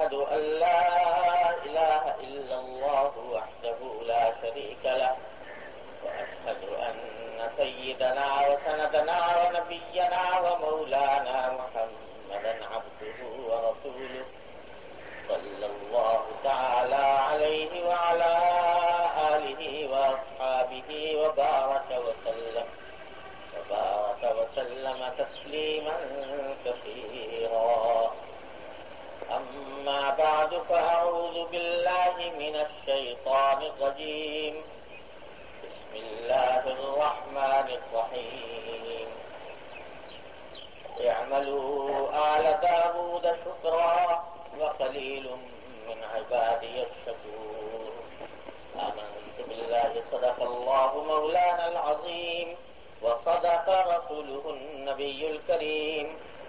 أشهد أن لا إله إلا الله وحده لا شريك له، وأشهد أن سيدنا وسندنا ونبينا ومولانا محمدا عبده ورسوله صلى الله تعالى عليه وعلى آله وأصحابه وبارك وسلم وبارك وسلم تسليما كثيرا. أما بعد فأعوذ بالله من الشيطان الغجيم بسم الله الرحمن الرحيم. اعملوا آل داود شكرا وقليل من عبادي الشكور آمنت بالله، صدق الله مولانا العظيم وصدق رسوله النبي الكريم.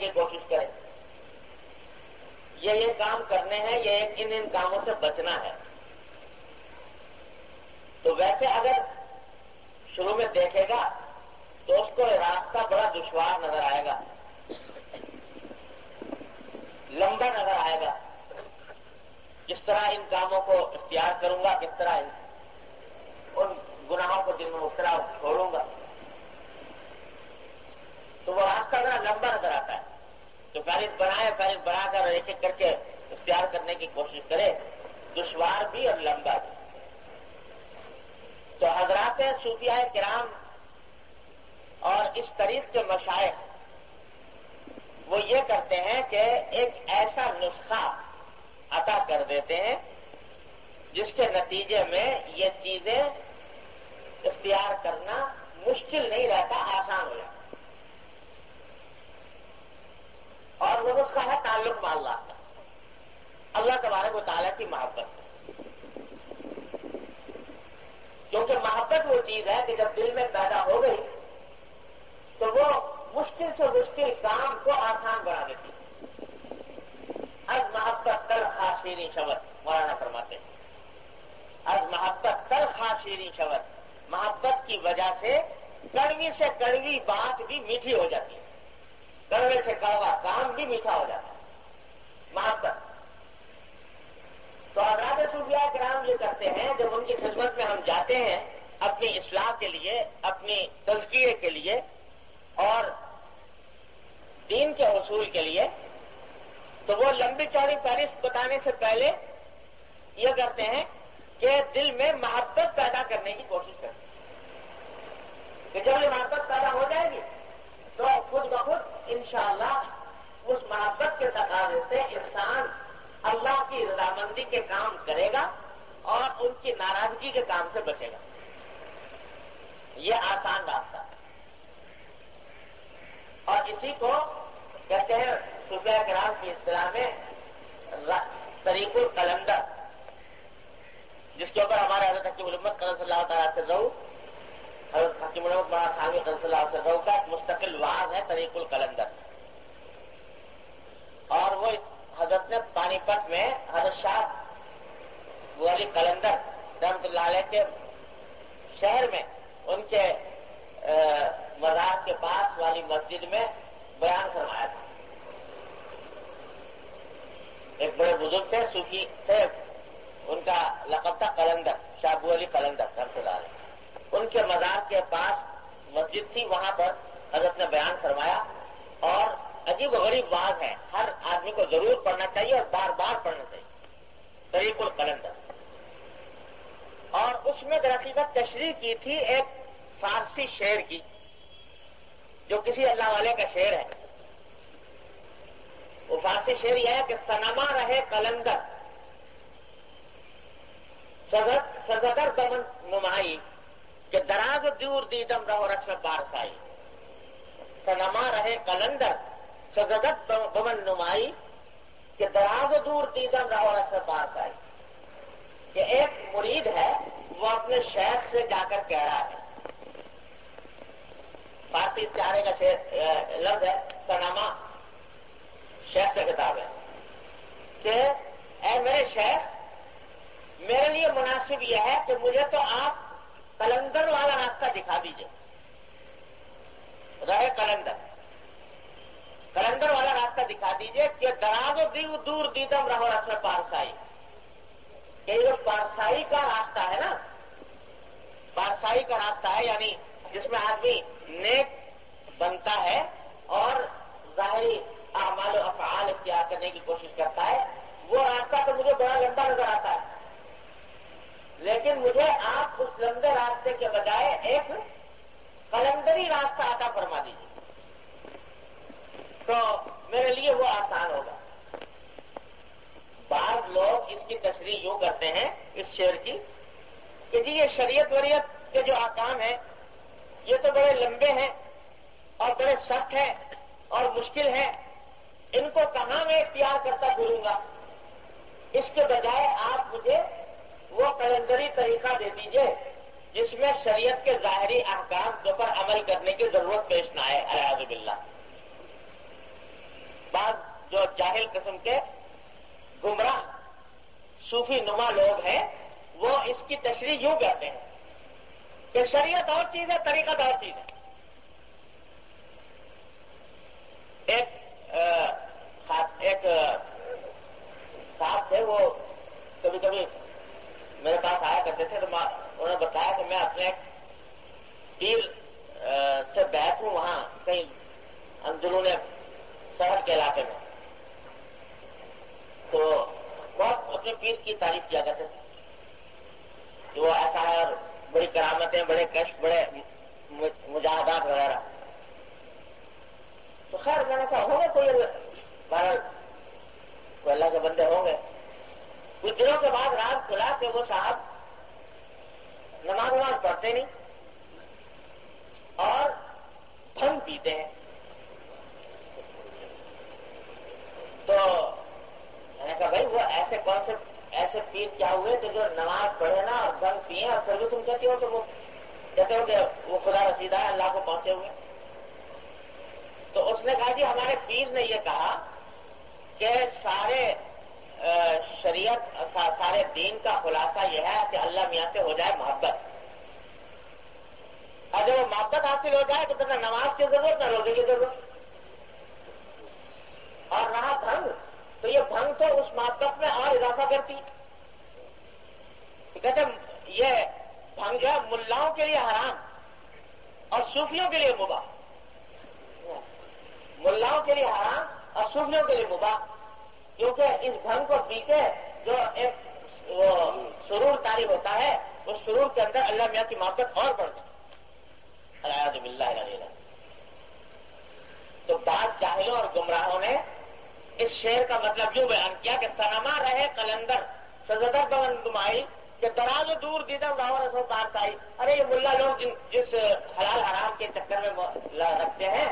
کی کوشش کرے یہ یہ کام کرنے ہیں، یہ ان ان کاموں سے بچنا ہے۔ تو ویسے اگر شروع میں دیکھے گا، تو اس کو راستہ بڑا دشوار نظر آئے گا۔ لمبا نظر آئے گا۔ کس طرح ان کاموں کو اختیار کروں گا کس طرح ان گناہوں کو جن میں طرح چھوڑوں گا۔ تو وہ راستہ ذرا لمبا نظر آتا ہے۔ تو فہرست بنائے فہرست بنا کر ایک ایک کر کے اختیار کرنے کی کوشش کرے۔ دشوار بھی اور لمبا بھی۔ تو حضرات صوفیاء کرام اور اس طریق کے مشائق وہ یہ کرتے ہیں کہ ایک ایسا نسخہ عطا کر دیتے ہیں جس کے نتیجے میں یہ چیزیں اختیار کرنا مشکل نہیں رہتا، آسان ہو جاتا۔ اور وہ نسخہ ہے تعلق میں اللہ کا۔ اللہ تبارک و تعالیٰ کی محبت۔ کیونکہ محبت وہ چیز ہے کہ جب دل میں پیدا ہو گئی، تو وہ مشکل سے مشکل کام کو آسان بنا دیتی از محبت تل خاصیری شبد مولانا فرماتے ہیں۔ از محبت تل خاصیری شبد محبت کی وجہ سے کڑوی سے کڑوی بات بھی میٹھی ہو جاتی ہے۔ کڑوے سے کڑوا کام بھی میٹھا ہو جاتا ہے۔ محبت۔ تو حضرات صوفیاء کرام یہ کرتے ہیں، جب ان کی خدمت میں ہم جاتے ہیں، اپنی اصلاح کے لیے، اپنی تزکیے کے لیے، اور دین کے حصول کے لیے، تو وہ لمبی چوڑی فہرست بتانے سے پہلے یہ کرتے ہیں کہ دل میں محبت پیدا کرنے کی کوشش کرتے ہیں۔ کہ جب یہ محبت پیدا ہو جائے گی تو خود بخود، انشاءاللہ، اس محبت کے تقاضے سے انسان اللہ کی رضامندی کے کام کرے گا اور ان کی ناراضگی کے کام سے بچے گا۔ یہ آسان راستہ اور اسی کو کہتے ہیں صوفیہ کرام کی اصطلاح میں طریق القلندر، جس کے اوپر ہمارے حضرت حکیم محمد صلی اللہ تعالیٰ سے رہو۔ حضرت حکیم محمد خانوی قدر اللہ سے کا ایک مستقل واز ہے طریق القلندر۔ اور وہ حضرت نے پانی پت میں حضرت شاہ علی کلندر رحمت اللہ علیہ کے شہر میں ان کے مزار کے پاس والی مسجد میں بیان کروایا تھا۔ ایک بڑے بزرگ تھے سوکھی تھے، ان کا لقب تھا کلندر شاہبو علی کلندر رحمت اللہ علیہ۔ ان کے مزار کے پاس مسجد تھی، وہاں پر حضرت نے بیان فرمایا۔ اور عجیب و غریب بات ہے، ہر آدمی کو ضرور پڑھنا چاہیے اور بار بار پڑھنا چاہیے۔ طریق القلندر۔ اور اس میں درقیقت تشریح کی تھی ایک فارسی شعر کی، جو کسی اللہ والے کا شعر ہے۔ وہ فارسی شعر یہ ہے کہ سنما رہے کلندر سزدر دمن نمائی۔ کہ دراز دور دیدم رہو رسم بارسائی۔ سنما رہے کلندر سزدت بمن نمائی، کہ دراز دور دیدم رہو رسم بارسائی۔ کہ ایک مرید ہے، وہ اپنے شیخ سے جا کر کہہ رہا ہے۔ فارسی چارے کا لفظ ہے سناما شیخ سے کتاب ہے۔ کہ اے میرے شیخ، میرے لیے مناسب یہ ہے کہ مجھے تو آپ کلندر والا راستہ دکھا دیجیے رہے کلندر۔ کلندر والا راستہ دکھا دیجیے کہ دراز و دور دیدم رہو رسم پارسائی۔ کہ یہ پارسائی کا راستہ ہے نا، پارسائی کا راستہ ہے یعنی جس میں آدمی نیک بنتا ہے اور ظاہری اعمال و افعال اختیار کرنے کی کوشش کرتا ہے، وہ راستہ تو مجھے بڑا لمبا نظر آتا ہے۔ لیکن مجھے آپ اس لمبے راستے کے بجائے ایک کلندری راستہ آتا فرما دیجیے تو میرے لیے وہ آسان ہوگا۔ بعض لوگ اس کی تشریح یوں کرتے ہیں، اس شعر کی، کہ جی یہ شریعت وریت کے جو آکام ہیں، یہ تو بڑے لمبے ہیں اور بڑے سخت ہیں اور مشکل ہیں۔ ان کو کہاں میں اختیار کرتا پھروں گا؟ اس کے بجائے آپ مجھے وہ کلندری طریقہ دے دیجیے جس میں شریعت کے ظاہری احکام پر عمل کرنے کی ضرورت پیش نہ آئے الیاز باللہ۔ بعض جو جاہل قسم کے گمراہ صوفی نما لوگ ہیں، وہ اس کی تشریح یوں کہتے ہیں کہ شریعت اور چیز ہے، طریقہ اور چیز ہے۔ ایک ایک صاحب تھے، وہ کبھی کبھی میرے پاس آیا کرتے تھے تو انہوں نے بتایا کہ میں اپنے پیر سے بیٹھ ہوں وہاں، کہیں اندرون شہر کے علاقے میں۔ تو بہت اپنے پیر کی تعریف کیا کرتے تھے۔ کہ وہ ایسا ہے اور بڑی کرامتیں، بڑے کشٹ بڑے مجاہدات وغیرہ۔ تو خیر، میں نے کہا، ہوں گے کوئی بارہ کوئی اللہ کے بندے ہوں گے۔ کچھ دنوں کے بعد رات کھلا کہ وہ صاحب نماز نماز پڑھتے نہیں اور بھنگ پیتے ہیں۔ تو میں نے کہا بھائی وہ ایسے کون سے ایسے پیر کیا ہوئے کہ جو نماز پڑھے نا اور بھنگ پیے اور پھر بھی تم کہتے ہو تو وہ کہتے ہو کہ وہ خدا رسیدہ ہے، اللہ کو پہنچے ہوئے۔ تو اس نے کہا جی ہمارے پیر نے یہ کہا کہ سارے شریعت سارے دین کا خلاصہ یہ ہے کہ اللہ میاں سے ہو جائے محبت۔ اور جب وہ محبت حاصل ہو جائے تو پھر نہ نماز کی ضرورت نہ روزے کی ضرورت۔ اور رہا بھنگ، تو یہ بھنگ تو اس محبت میں اور اضافہ کرتی۔ کہتے یہ بھنگ جو ہے، ملاؤں کے لیے حرام اور صوفیوں کے لیے مباح۔ ملاؤں کے لیے حرام اور صوفیوں کے لیے مباح۔ کیونکہ اس بھنگ کو پیتے جو ایک وہ سرور تاری ہوتا ہے، اس سرور کے اندر اللہ میاں کی محبت اور بڑھ جاتی الحمد للہ تو بعض جاہلوں اور گمراہوں نے اس شعر کا مطلب یوں بیان کیا کہ سنما رہے کلندر سزدر بغن دمائی کہ دراز دور دیدم راہو رسو پار آئی۔ ارے یہ ملا لوگ جس حلال حرام کے چکر میں رکھتے ہیں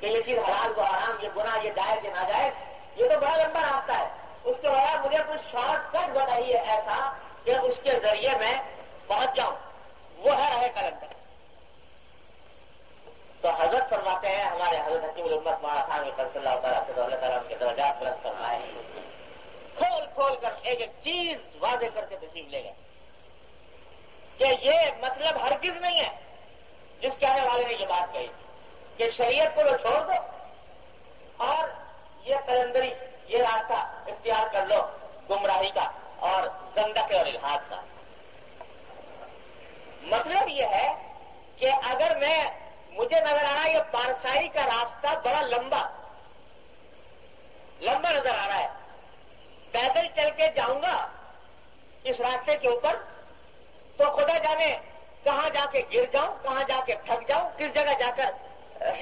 کہ یہ چیز حلال کو حرام، یہ گناہ، یہ جائز، یہ ناجائز یہ تو بڑا لمبا راستہ ہے۔ اس کے بعد مجھے کچھ شارٹ کٹ بتائیے ایسا کہ اس کے ذریعے میں پہنچ جاؤں۔ وہ ہے رہے کلندر۔ تو حضرت فرماتے ہیں، ہمارے حضرت حکیم الامت مارا خان صلی اللہ تعالیٰ سے اللہ تعالیٰ کے درجات بلند فرمائے کھول کھول کر ایک ایک چیز واضح کر کے تشریف لے گئے۔ کہ یہ مطلب ہرگز نہیں ہے۔ جس کہنے والے نے یہ بات کہی کہ شریعت کو وہ چھوڑ دو اور یہ کلندری یہ راستہ اختیار کر لو، گمراہی کا اور گندا کے اور الحاظ کا۔ مطلب یہ ہے کہ اگر میں، مجھے نظر آ رہا یہ پارسائی کا راستہ بڑا لمبا لمبا نظر آ رہا ہے۔ پیدل چل کے جاؤں گا اس راستے کے اوپر، تو خدا جانے کہاں جا کے گر جاؤں، کہاں جا کے تھک جاؤں، کس جگہ جا کر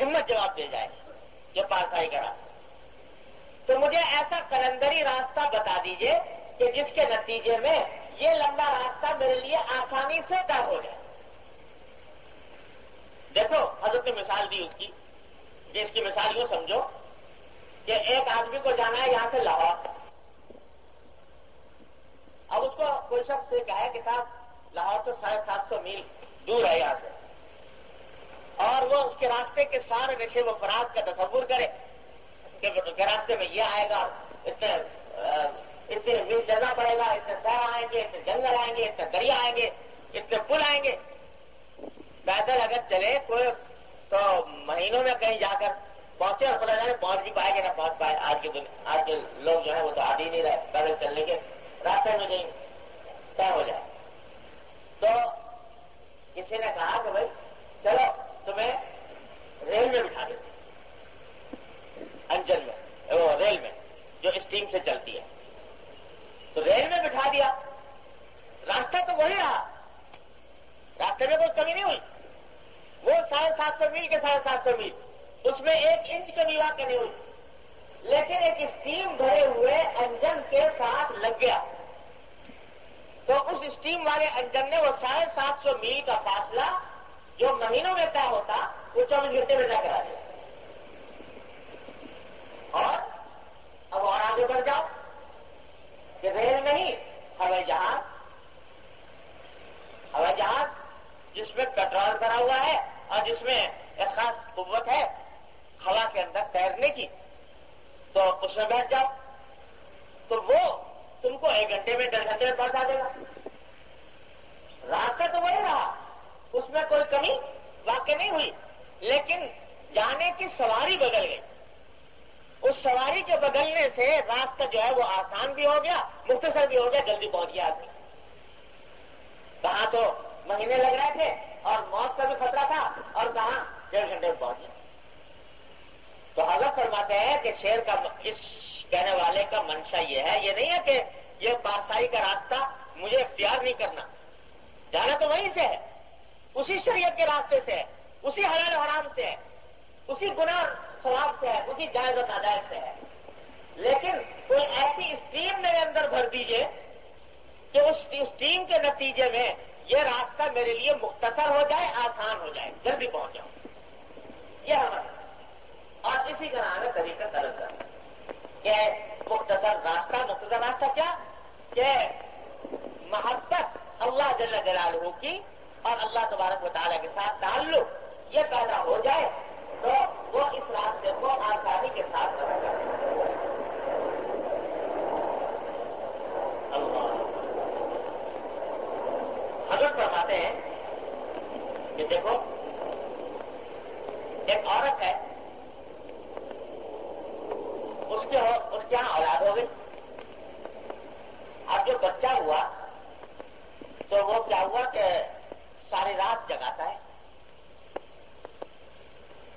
ہمت جواب دے جائے یہ پارسائی کا راستہ۔ تو مجھے ایسا کلندری راستہ بتا دیجیے کہ جس کے نتیجے میں یہ لمبا راستہ میرے لیے آسانی سے طے ہو جائے۔ دیکھو، حضرت نے مثال دی اس کی۔ کہ اس کی مثال یوں سمجھو کہ ایک آدمی کو جانا ہے یہاں سے لاہور۔ اب اس کو کوئی شخص سے کہا ہے کہ صاحب، لاہور تو ساڑھے سات سو میل دور ہے یہاں سے۔ اور وہ اس کے راستے کے سارے نشے و فراز کا تصور کرے۔ کہ راستے میں یہ آئے گا، اتنے اتنے میل چلنا پڑے گا، اتنے سیر آئیں گے، اتنے جنگل آئیں گے، اتنے دریا آئیں گے، اتنے پل آئیں گے۔ پیدل اگر چلے کوئی، تو مہینوں میں کہیں جا کر پہنچے اور پتا جانے پہنچ بھی پائے گا نہ پہنچ پائے۔ آج کے آج کے لوگ جو ہے وہ تو آدھی نہیں رہے، پیدل چلنے کے راستے میں کہیں طے ہو جائے۔ تو کسی نے کہا کہ بھائی، چلو، تمہیں ریل میں بٹھا دیتے انجن میں، وہ ریل میں، جو اسٹیم سے چلتی ہے۔ تو ریل میں بٹھا دیا۔ راستہ تو وہی رہا۔ راستے میں کوئی کمی نہیں ہوئی۔ وہ ساڑھے سات سو میل کے ساڑھے سات سو میل۔ اس میں ایک انچ کمی واقع نہیں ہوئی۔ لیکن ایک اسٹیم بھرے ہوئے انجن کے ساتھ لگ گیا۔ تو اس اسٹیم والے انجن نے وہ ساڑھے سات سو میل کا فاصلہ جو مہینوں میں طے ہوتا، وہ چوبیس گھنٹے میں طے کرا دیا۔ اور اب اور آگے بڑھ جاؤ۔ کہ ریل نہیں، ہوائی جہاز۔ ہوائی جہاز جس میں پیٹرول بھرا ہوا ہے اور جس میں ایک خاص قوت ہے، ہوا کے اندر تیرنے کی۔ تو اس میں بیٹھ جاؤ۔ تو وہ تم کو ایک گھنٹے میں ڈیڑھ گھنٹے میں پہنچا دے گا۔ راستہ تو وہی رہا۔ اس میں کوئی کمی واقع نہیں ہوئی، لیکن جانے کی سواری بدل گئی۔ اس سواری کے بدلنے سے راستہ جو ہے وہ آسان بھی ہو گیا، مختصر بھی ہو گیا، جلدی پہنچ گیا آدمی۔ کہاں تو مہینے لگ رہے تھے اور موت کا بھی خطرہ تھا اور کہاں؟ ڈیڑھ گھنٹے میں پہنچ گیا۔ تو حضرت فرماتے ہیں کہ شیر کا اس کہنے والے کا منشا یہ ہے، یہ نہیں ہے کہ یہ پارسائی کا راستہ مجھے اختیار نہیں کرنا۔ جانا تو وہیں سے ہے، اسی شریعت کے راستے سے ہے، اسی حلال حرام سے ہے، اسی گناہ ثواب سے ہے، اسی جائز و ناجائز سے ہے۔ لیکن کوئی ایسی اسٹیم میرے اندر بھر دیجیے کہ اس اسٹیم کے نتیجے میں یہ راستہ میرے لیے مختصر ہو جائے، آسان ہو جائے، جلدی پہنچ جاؤں یہ ہمارا اور اسی کا نام ہے طریقہ طرح کہ مختصر راستہ مختصر راستہ کیا؟ کہ محبت اللہ جل جلالہ کی اور اللہ تبارک و تعالیٰ کے ساتھ تعلق یہ پیدا ہو جائے تو وہ اس راستے کو آسانی کے ساتھ اللہ۔ حضرت فرماتے ہیں کہ دیکھو، ایک عورت ہے، اس کے اس کے یہاں اولاد ہو گئی۔ اب جو بچہ ہوا، تو وہ کیا ہوا کہ ساری رات جگاتا ہے۔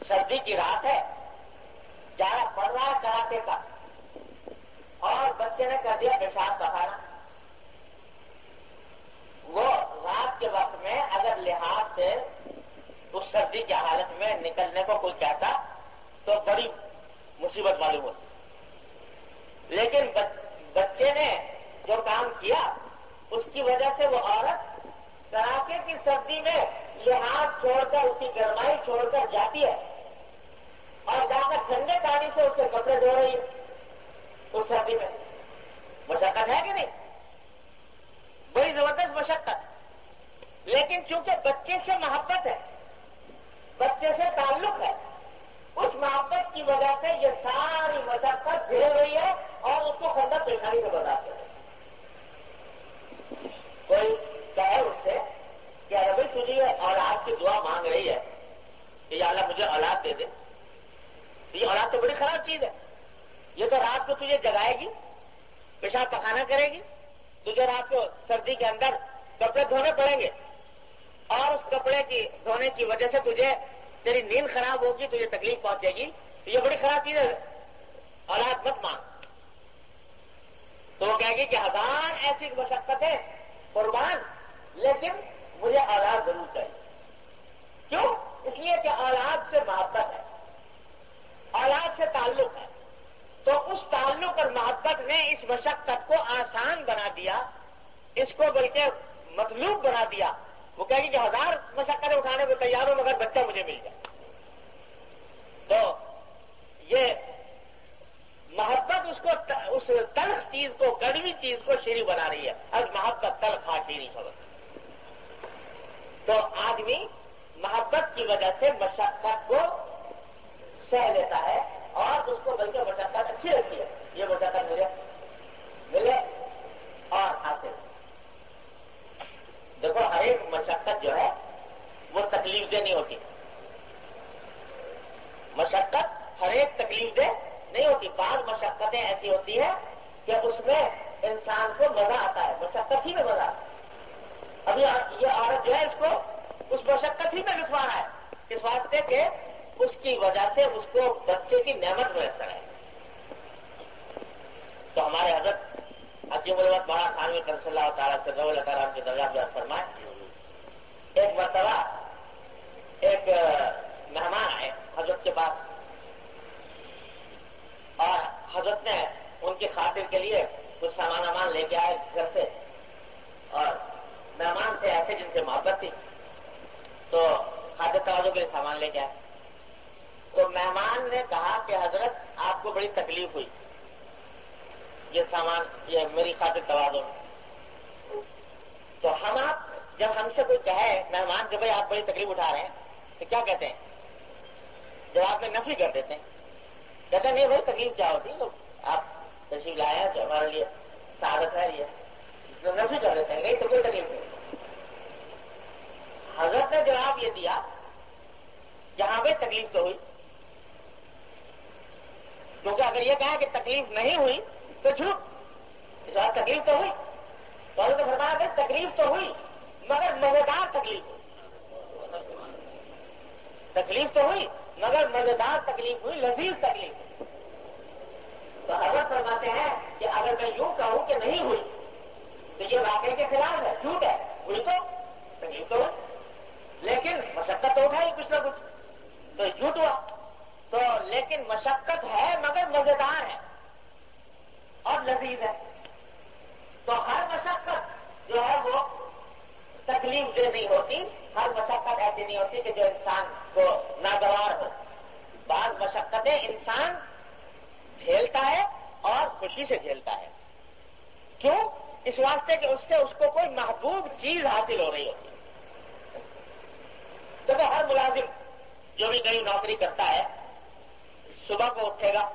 سردی کی رات ہے۔ جارا پڑ رہا ہے کراتے کا۔ اور بچے نے کر دیا پیشاب بہانا وہ رات کے وقت میں اگر لحاظ سے اس سردی کی حالت میں نکلنے کو کوئی کہتا تو بڑی مصیبت معلوم ہوتی۔ لیکن بچے نے جو کام کیا، اس کی وجہ سے وہ عورت کڑاکے کی سردی میں لحاظ چھوڑ کر، اس کی گرمائی چھوڑ کر جاتی ہے۔ اور جا کر ٹھنڈے پانی سے اس کے کپڑے دھو رہی ہے اس سردی میں۔ مشقت ہے کہ نہیں؟ بڑی زبردست مشقت۔ لیکن چونکہ بچے سے محبت ہے بچے سے تعلق ہے اس محبت کی وجہ سے یہ ساری مشقت جھیل رہی ہے اور اس کو خندہ پیشانی سے بتاتے ہیں کوئی کہے اس سے کہ ابھی تجھے اولاد کی دعا مانگ رہی ہے کہ یا اللہ مجھے اولاد دے دے یہ اولاد تو بڑی خراب چیز ہے یہ تو رات کو تجھے جگائے گی پیشاب پکانا کرے گی تجھے رات کو سردی کے اندر کپڑے دھونے پڑیں گے۔ اور اس کپڑے کی دھونے کی وجہ سے تجھے تیری نیند خراب ہوگی، تجھے تکلیف پہنچے گی۔ یہ بڑی خراب چیز ہے اولاد مت مانگ تو وہ کہے گی کہ ہزار ایسی مشقت ہے قربان لیکن مجھے اولاد ضرور چاہیے کیوں اس لیے کہ اولاد سے محبت ہے اولاد سے تعلق ہے تو اس تعلق اور محبت نے اس مشقت کو آسان بنا دیا اس کو بلکہ مطلوب بنا دیا وہ کہے گی کہ ہزار مشقتیں اٹھانے کو تیار ہو مگر بچہ مجھے مل جائے تو یہ محبت اس کو اس تلخ چیز کو کڑوی چیز کو شیری بنا رہی ہے اب محبت تلخ ہاتھی نہیں خبر تو آدمی محبت کی وجہ سے مشقت کو سہ لیتا ہے اور اس کو بلکہ مشقت اچھی لگتی ہے یہ مشقت ملے ملے اور حاصل دیکھو ہر ایک مشقت جو ہے وہ تکلیف دہ نہیں ہوتی مشقت ہر ایک تکلیف دہ نہیں ہوتی بعض مشقتیں ایسی ہوتی ہیں کہ اس میں انسان کو مزہ آتا ہے مشقت ہی میں مزہ آتا ہے ابھی یہ عورت جو ہے اس کو اس مشقت ہی میں لکھوا رہا ہے اس واسطے کہ اس کی وجہ سے اس کو بچے کی نعمت میسر ہے تو ہمارے حضرت عجیب الوت بڑا خانوی صلی اللہ تعالیٰ سے اللہ تعالیٰ کے درجہ فرمائے۔ ایک مرتبہ ایک مہمان آئے حضرت کے پاس۔ اور حضرت نے ان کی خاطر کے لیے کچھ سامان وامان لے کے آئے گھر سے۔ اور مہمان سے ایسے جن سے محبت تھی۔ تو خاطر توازوں کے لیے سامان لے کے آئے۔ تو مہمان نے کہا کہ حضرت، آپ کو بڑی تکلیف ہوئی۔ یہ سامان، یہ میری خاطر توازو تو ہم آپ، جب ہم سے کوئی کہے، مہمان، کہ بھائی آپ بڑی تکلیف اٹھا رہے ہیں، تو کیا کہتے ہیں؟ جواب میں نفی کر دیتے ہیں۔ کہتے ہیں، نہیں بھائی، تکلیف کیا ہوتی؟ تو آپ تشریف لائے ہیں، تو ہمارے لیے سعادت ہے یہ۔ نفی کر دیتے ہیں، نہیں تو کوئی تکلیف نہیں۔ حضرت نے جواب یہ دیا، جہاں پہ تکلیف تو ہوئی۔ کیونکہ اگر یہ کہا کہ تکلیف نہیں ہوئی، تو جھوٹ۔ اس بات تکلیف تو ہوئی۔ تو فرمایا کہ تکلیف تو ہوئی، مگر مزیدار تکلیف۔ ہوئی تکلیف تو ہوئی، مگر مزیدار تکلیف ہوئی، لذیذ تکلیف۔ تو حضرت فرماتے ہیں کہ اگر میں یوں کہوں کہ نہیں ہوئی، تو یہ واقعے کے خلاف ہے، جھوٹ ہے۔ ہوئی تو، تکلیف تو ہوئی۔ لیکن مشقت تو اٹھائی کچھ نہ کچھ۔ تو جھوٹ ہوا۔ تو لیکن مشقت ہے مگر مزیدار ہے۔ اور لذیذ ہے۔ تو ہر مشقت جو ہے وہ تکلیف دہ نہیں ہوتی۔ ہر مشقت ایسی نہیں ہوتی کہ جو انسان کو ناگوار ہو۔ بعض مشقتیں انسان جھیلتا ہے اور خوشی سے جھیلتا ہے۔ کیوں؟ اس واسطے کہ اس سے اس کو کوئی محبوب چیز حاصل ہو رہی ہوتی۔ ہے ہر ملازم جو بھی نئی نوکری کرتا ہے، صبح کو اٹھے گا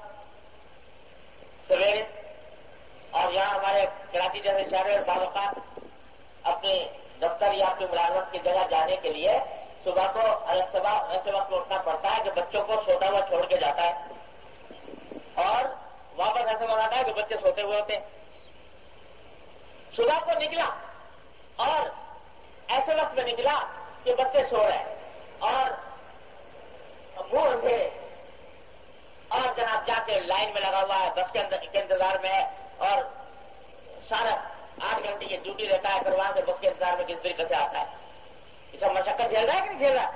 سویرے اور یہاں ہمارے کراچی جیسے شہر اور باوقات اپنے دفتر یا اپنی ملازمت کی جگہ جانے کے لیے صبح کو الگ صبح ایسے وقت اٹھنا پڑتا ہے کہ بچوں کو سوتا ہوا چھوڑ کے جاتا ہے اور واپس ایسے وقت آتا ہے کہ بچے سوتے ہوئے ہوتے ہیں۔ صبح کو نکلا اور ایسے وقت میں نکلا کہ بچے سو رہے ہیں۔ اور منہ اندھیرے اور جناب جا کے لائن میں لگا ہوا ہے، بس کے انتظار میں ہے اور سارا آٹھ گھنٹے کی ڈیوٹی رہتا ہے، پھر وہاں سے بس کے انتظار میں کس طریقے سے آتا ہے۔ یہ سب مشقت جھیل رہا ہے کہ نہیں جھیل رہا؟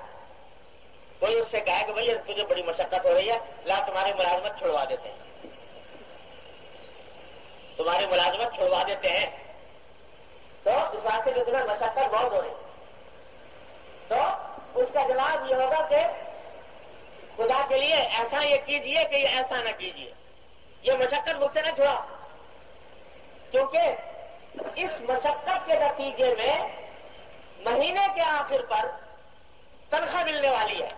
کوئی اس سے کہا کہ بھائی تجھے بڑی مشقت ہو رہی ہے، لا تمہاری ملازمت چھڑوا دیتے ہیں۔ تمہاری ملازمت چھڑوا دیتے ہیں۔ تو اس واسطے جو تمہیں مشقت بہت ہو رہی۔ تو اس کا جواب یہ ہوگا کہ خدا کے لیے ایسا یہ کیجیے کہ یہ ایسا نہ کیجیے۔ یہ مشقت مجھ سے نہ چھوڑا کیونکہ اس مشقت کے نتیجے میں مہینے کے آخر پر تنخواہ ملنے والی ہے۔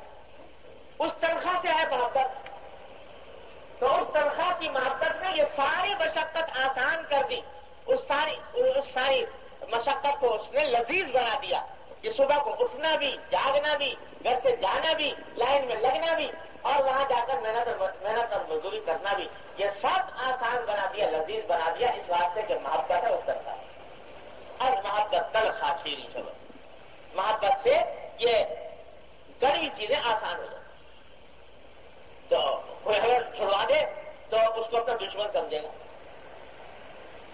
اس تنخواہ سے ہے محبت۔ تو اس تنخواہ کی محبت نے یہ ساری مشقت آسان کر دی۔ اس ساری اس ساری مشقت کو اس نے لذیذ بنا دیا۔ کہ صبح کو اٹھنا بھی، جاگنا بھی، گھر سے جانا بھی، لائن میں لگنا بھی اور وہاں جا کر محنت محنت اور مزدور کرنا بھی یہ سب آسان بنا دیا لذیذ بنا دیا اس واسطے کہ محبت ہے اس کرتا ہے اب محبت تل خاصیری چلو محبت سے یہ کڑی چیزیں آسان ہو جائیں تو کوئی اگر چھڑوا دے تو اس کو اپنا دشمن سمجھے گا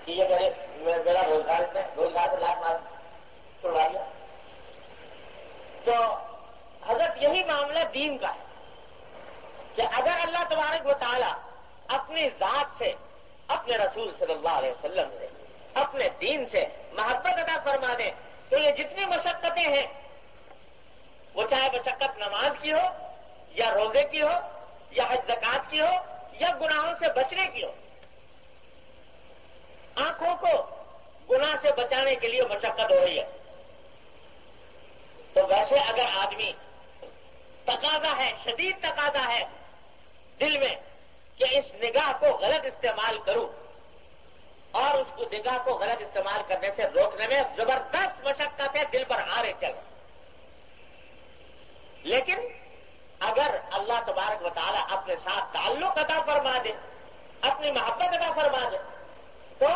کہ یہ میرے میرا روزگار اس میں روزگار سے لاکھ مار چھڑوا دیا تو حضرت یہی معاملہ دین کا ہے کہ اگر اللہ تبارک و تعالی اپنی ذات سے اپنے رسول صلی اللہ علیہ وسلم سے اپنے دین سے محبت ادا فرما دیں تو یہ جتنی مشقتیں ہیں وہ چاہے مشقت نماز کی ہو یا روزے کی ہو یا حج زکات کی ہو یا گناہوں سے بچنے کی ہو آنکھوں کو گناہ سے بچانے کے لیے مشقت ہو رہی ہے تو ویسے اگر آدمی تقاضا ہے شدید تقاضا ہے دل میں کہ اس نگاہ کو غلط استعمال کروں اور اس کو نگاہ کو غلط استعمال کرنے سے روکنے میں زبردست مشقت ہے دل پر آرے چل لیکن اگر اللہ تبارک و تعالیٰ اپنے ساتھ تعلق ادا فرما دے اپنی محبت ادا فرما دے تو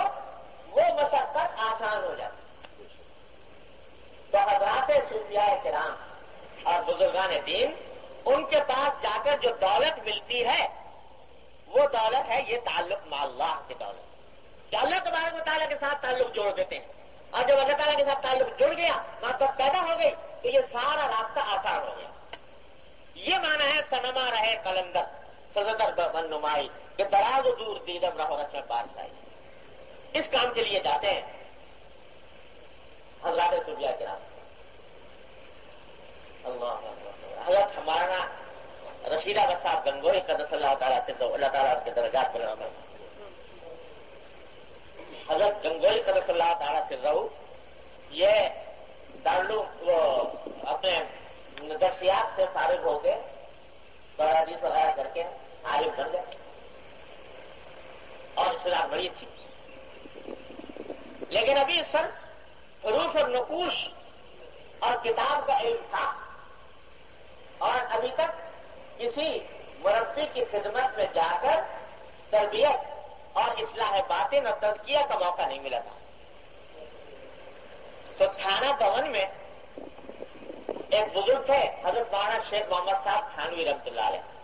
وہ مشقت آسان ہو جاتی تو حضرات صوفیاء کرام اور بزرگان دین ان کے پاس جا کر جو دولت ملتی ہے وہ دولت ہے یہ تعلق مع اللہ کی دولت کہ اللہ تبارک و تعالیٰ کے ساتھ تعلق جوڑ دیتے ہیں اور جب اللہ تعالیٰ کے ساتھ تعلق جڑ گیا محبت پیدا ہو گئی تو یہ سارا راستہ آسان ہو گیا یہ مانا ہے سنما رہے کلندر سزدر بن نمائی کہ دراز و دور دیدم رہو رچ میں آئی اس کام کے لیے جاتے ہیں۔ حضرات سبیا کے اللہ حضرت ہمارا نا رشیدہ صاحب گنگوئی کا قدس اللہ تعالیٰ سے اللہ تعالیٰ کے درجات بنا میں حضرت گنگوئی کا قدس اللہ تعالیٰ سے رہو۔ یہ دارلو اپنے دستیاب سے فارغ ہو کے حدیث وغیرہ کر کے عالم بن گئے۔ اور اسلام بڑی تھی۔ لیکن ابھی سر روف اور نقوش اور کتاب کا علم تھا۔ اور ابھی تک کسی مربی کی خدمت میں جا کر تربیت اور اصلاح باطن اور تزکیہ کا موقع نہیں ملا تھا۔ تو تھانہ بھون میں ایک بزرگ تھے، حضرت مانا شیخ محمد صاحب تھانوی رحمت اللہ علیہ۔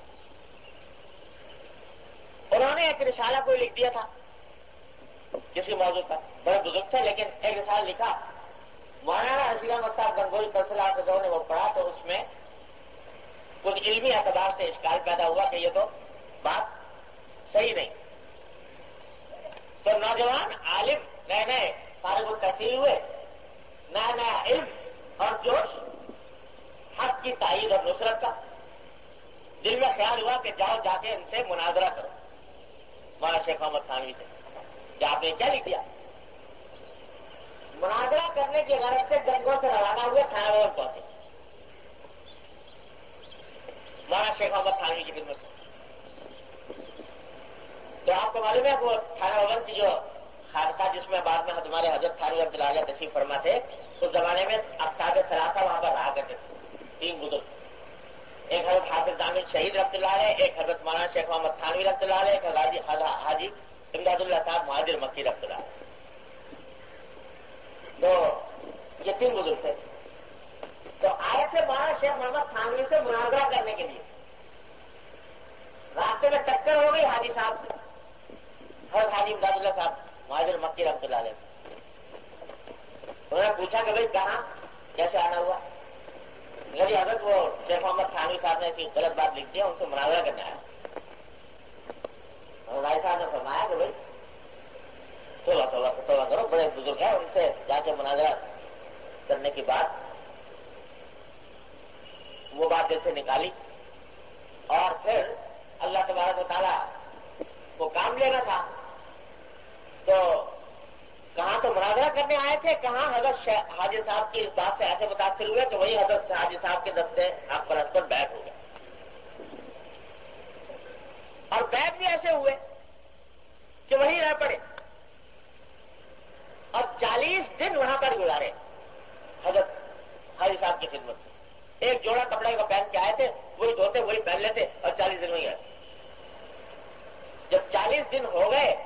انہوں نے ایک رسالہ کو لکھ دیا تھا۔ کسی موضوع پر بڑے بزرگ تھے لیکن ایک رسالہ لکھا۔ مولانا حضیر احمد صاحب گنگوئی تلسلہ کے نے وہ پڑھا تو اس میں کچھ علمی اعتبار سے اشکال پیدا ہوا کہ یہ تو بات صحیح نہیں۔ تو نوجوان عالم، نئے نئے فارغ التحصیل ہوئے، نیا نیا علم اور جوش، حق کی تائید اور نصرت کا دل میں خیال ہوا کہ جاؤ جا کے ان سے مناظرہ کرو۔ مولانا شیخ محمد خانوی سے کہ آپ نے کیا لکھ دیا مناظرہ کرنے کی غرض سے گنگوں سے روانہ ہوئے کھانا بھون پہنچے مولانا شیخ محمد خانوی کی خدمت تو آپ کو معلوم ہے وہ تھانہ بھون کی جو خادثہ جس میں بعد میں ہمارے حضرت خانوی عبد تشریف فرما تھے اس زمانے میں افطاب سلاخہ وہاں پر رہا کرتے تھے، تین بزرگ۔ ایک حضرت حافظ دامد شہید رحمت اللہ علیہ، ایک حضرت مولانا شیخ محمد تھانوی رحمت اللہ علیہ، ایک حاجی امداد اللہ صاحب، مہاجر مکی رحمت اللہ علیہ۔ تو یہ تین بزرگ تھے۔ تو آئے تھے مولانا شیخ محمد تھانوی سے مناظرہ کرنے کے لیے۔ راستے میں ٹکر ہو گئی حاجی صاحب سے۔ حضرت حاجی امداد اللہ صاحب، مہاجر مکی رحمت اللہ علیہ۔ انہوں نے پوچھا کہ بھائی کہاں؟ کیسے آنا ہوا؟ مطلب میری حضرت وہ شیخ محمد خانوی صاحب نے ایسی غلط بات لکھ دیا ان سے مناظرہ کرنے آیا بھائی صاحب نے فرمایا کہ بھائی تولا تولا تولا کرو، بڑے بزرگ ہیں، ان سے جا کے مناظرہ کرنے کی بات۔ وہ بات جیسے نکالی۔ اور پھر اللہ تبارک و تعالیٰ کو کام لینا تھا۔ تو کہاں تو مناظرہ کرنے آئے تھے؟ کہاں حضرت حاجی صاحب کی بات سے ایسے متاثر ہوئے کہ وہی حضرت حاجی صاحب کے دستے آپ پر پر بیٹھ ہو گئے۔ اور بیٹھ بھی ایسے ہوئے کہ وہیں رہ پڑے۔ اور چالیس دن وہاں پر گزارے حضرت حاجی صاحب کی خدمت۔ میں ایک جوڑا کپڑے کا پہن کے آئے تھے، وہی دھوتے، وہی پہن لیتے اور چالیس دن وہی آئے۔ جب چالیس دن ہو گئے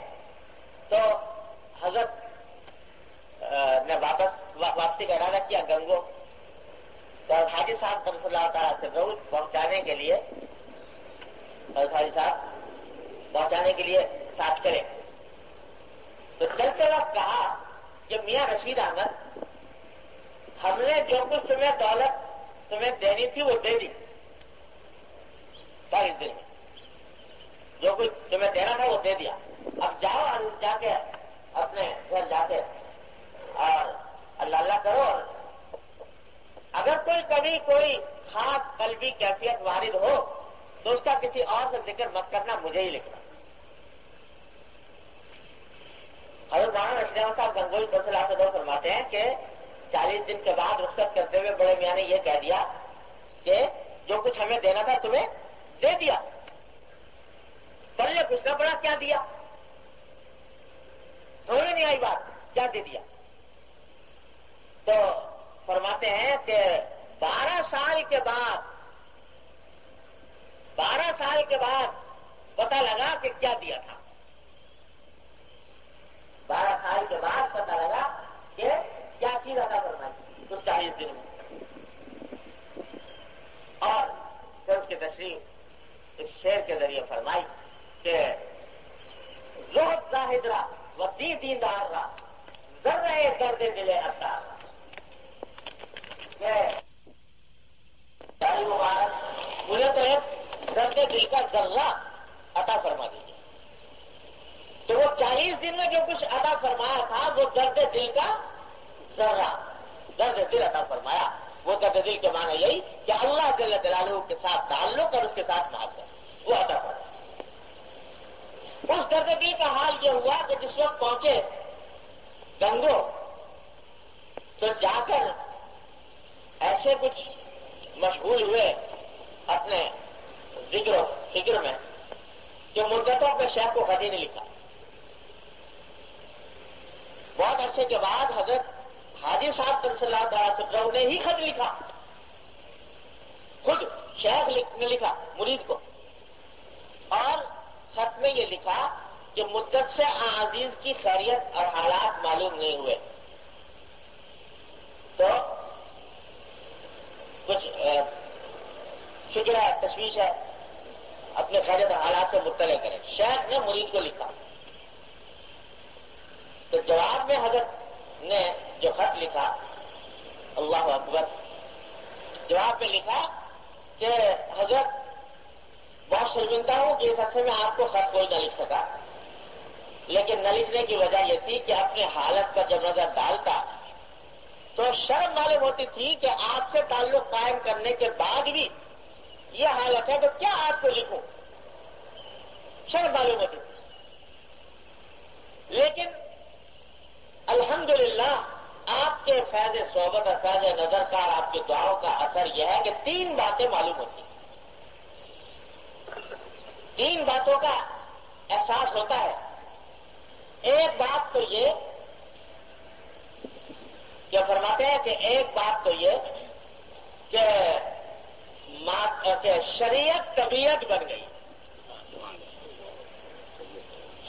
تو حضرت نے واپس واپسی کا ارادہ کیا گنگو تو حاجی صاحب صلی اللہ تعالیٰ سے روز پہنچانے کے لیے حاجی صاحب پہنچانے کے لیے ساتھ چلے۔ تو چلتے وقت کہا کہ میاں رشید احمد، ہم نے جو کچھ تمہیں دولت تمہیں دینی تھی وہ دے دی۔ چالیس دن میں جو کچھ تمہیں دینا تھا وہ دے دیا۔ اب جاؤ اور جا کے اپنے گھر جا کے اور اللہ اللہ کرو۔ اگر کوئی کبھی کوئی خاص قلبی کیفیت وارد ہو، تو اس کا کسی اور سے ذکر مت کرنا، مجھے ہی لکھنا۔ حضرت مولانا رشید صاحب گنگوئی سلسلہ سے دو فرماتے ہیں کہ چالیس دن کے بعد رخصت کرتے ہوئے بڑے میاں نے یہ کہہ دیا کہ جو کچھ ہمیں دینا تھا تمہیں دے دیا۔ پہلے کچھ نہ بڑا کیا دیا؟ سمجھ نہیں آئی بات، کیا دے دیا؟ تو فرماتے ہیں کہ بارہ سال کے بعد، بارہ سال کے بعد پتا لگا کہ کیا دیا تھا۔ بارہ سال کے بعد پتا لگا کہ کیا چیز ادا کرنا کچھ چالیس دن میں اور پھر اس کی تشریح اس شعر کے ذریعے فرمائی کہ زہد زاہد رہا وسیع دیندار رہا۔ ذرے درد دلے اثار مجھے تو ایک درد دل کا ذرہ عطا فرما دیجیے تو وہ چالیس دن میں جو کچھ عطا فرمایا تھا، وہ درد دل کا ذرہ درد دل عطا فرمایا۔ وہ درد دل کے معنی یہی کہ اللہ جل جلالہ کے ساتھ تعلق اور اس کے ساتھ محبت وہ عطا فرمایا۔ اس درد دل کا حال یہ ہوا کہ جس وقت پہنچے گنگو تو جا کر ایسے کچھ مشغول ہوئے اپنے ذکر و فکر میں کہ مدتوں پہ شیخ کو خط ہی نہیں لکھا۔ بہت عرصے کے بعد حضرت حاجی صاحب صلی اللہ تعالی وسلم نے ہی خط لکھا۔ خود شیخ نے لکھا، مرید کو۔ اور خط میں یہ لکھا کہ مدت سے عزیز کی خیریت اور حالات معلوم نہیں ہوئے۔ تو کچھ فکر ہے، تشویش ہے، اپنے خیریت اور حالات سے مطلع کریں۔ شیخ نے مرید کو لکھا۔ تو جواب میں حضرت نے جو خط لکھا، اللہ اکبر، جواب میں لکھا کہ حضرت بہت شرمندہ ہوں کہ اس عرصے میں آپ کو خط کوئی نہ لکھ سکا۔ لیکن نہ لکھنے کی وجہ یہ تھی کہ اپنے حالت پر جب نظر ڈالتا تو شرم معلوم ہوتی تھی کہ آپ سے تعلق قائم کرنے کے بعد بھی یہ حالت ہے تو کیا آپ کو لکھوں؟ شرم معلوم ہوتی تھی لیکن الحمدللہ آپ کے فیض صحبت اور فیض نظر کا اور آپ کی دعاؤں کا اثر یہ ہے کہ تین باتیں معلوم ہوتی تین باتوں کا احساس ہوتا ہے۔ ایک بات تو یہ کیا فرماتے ہیں کہ ایک بات تو یہ کہ شریعت طبیعت بن گئی۔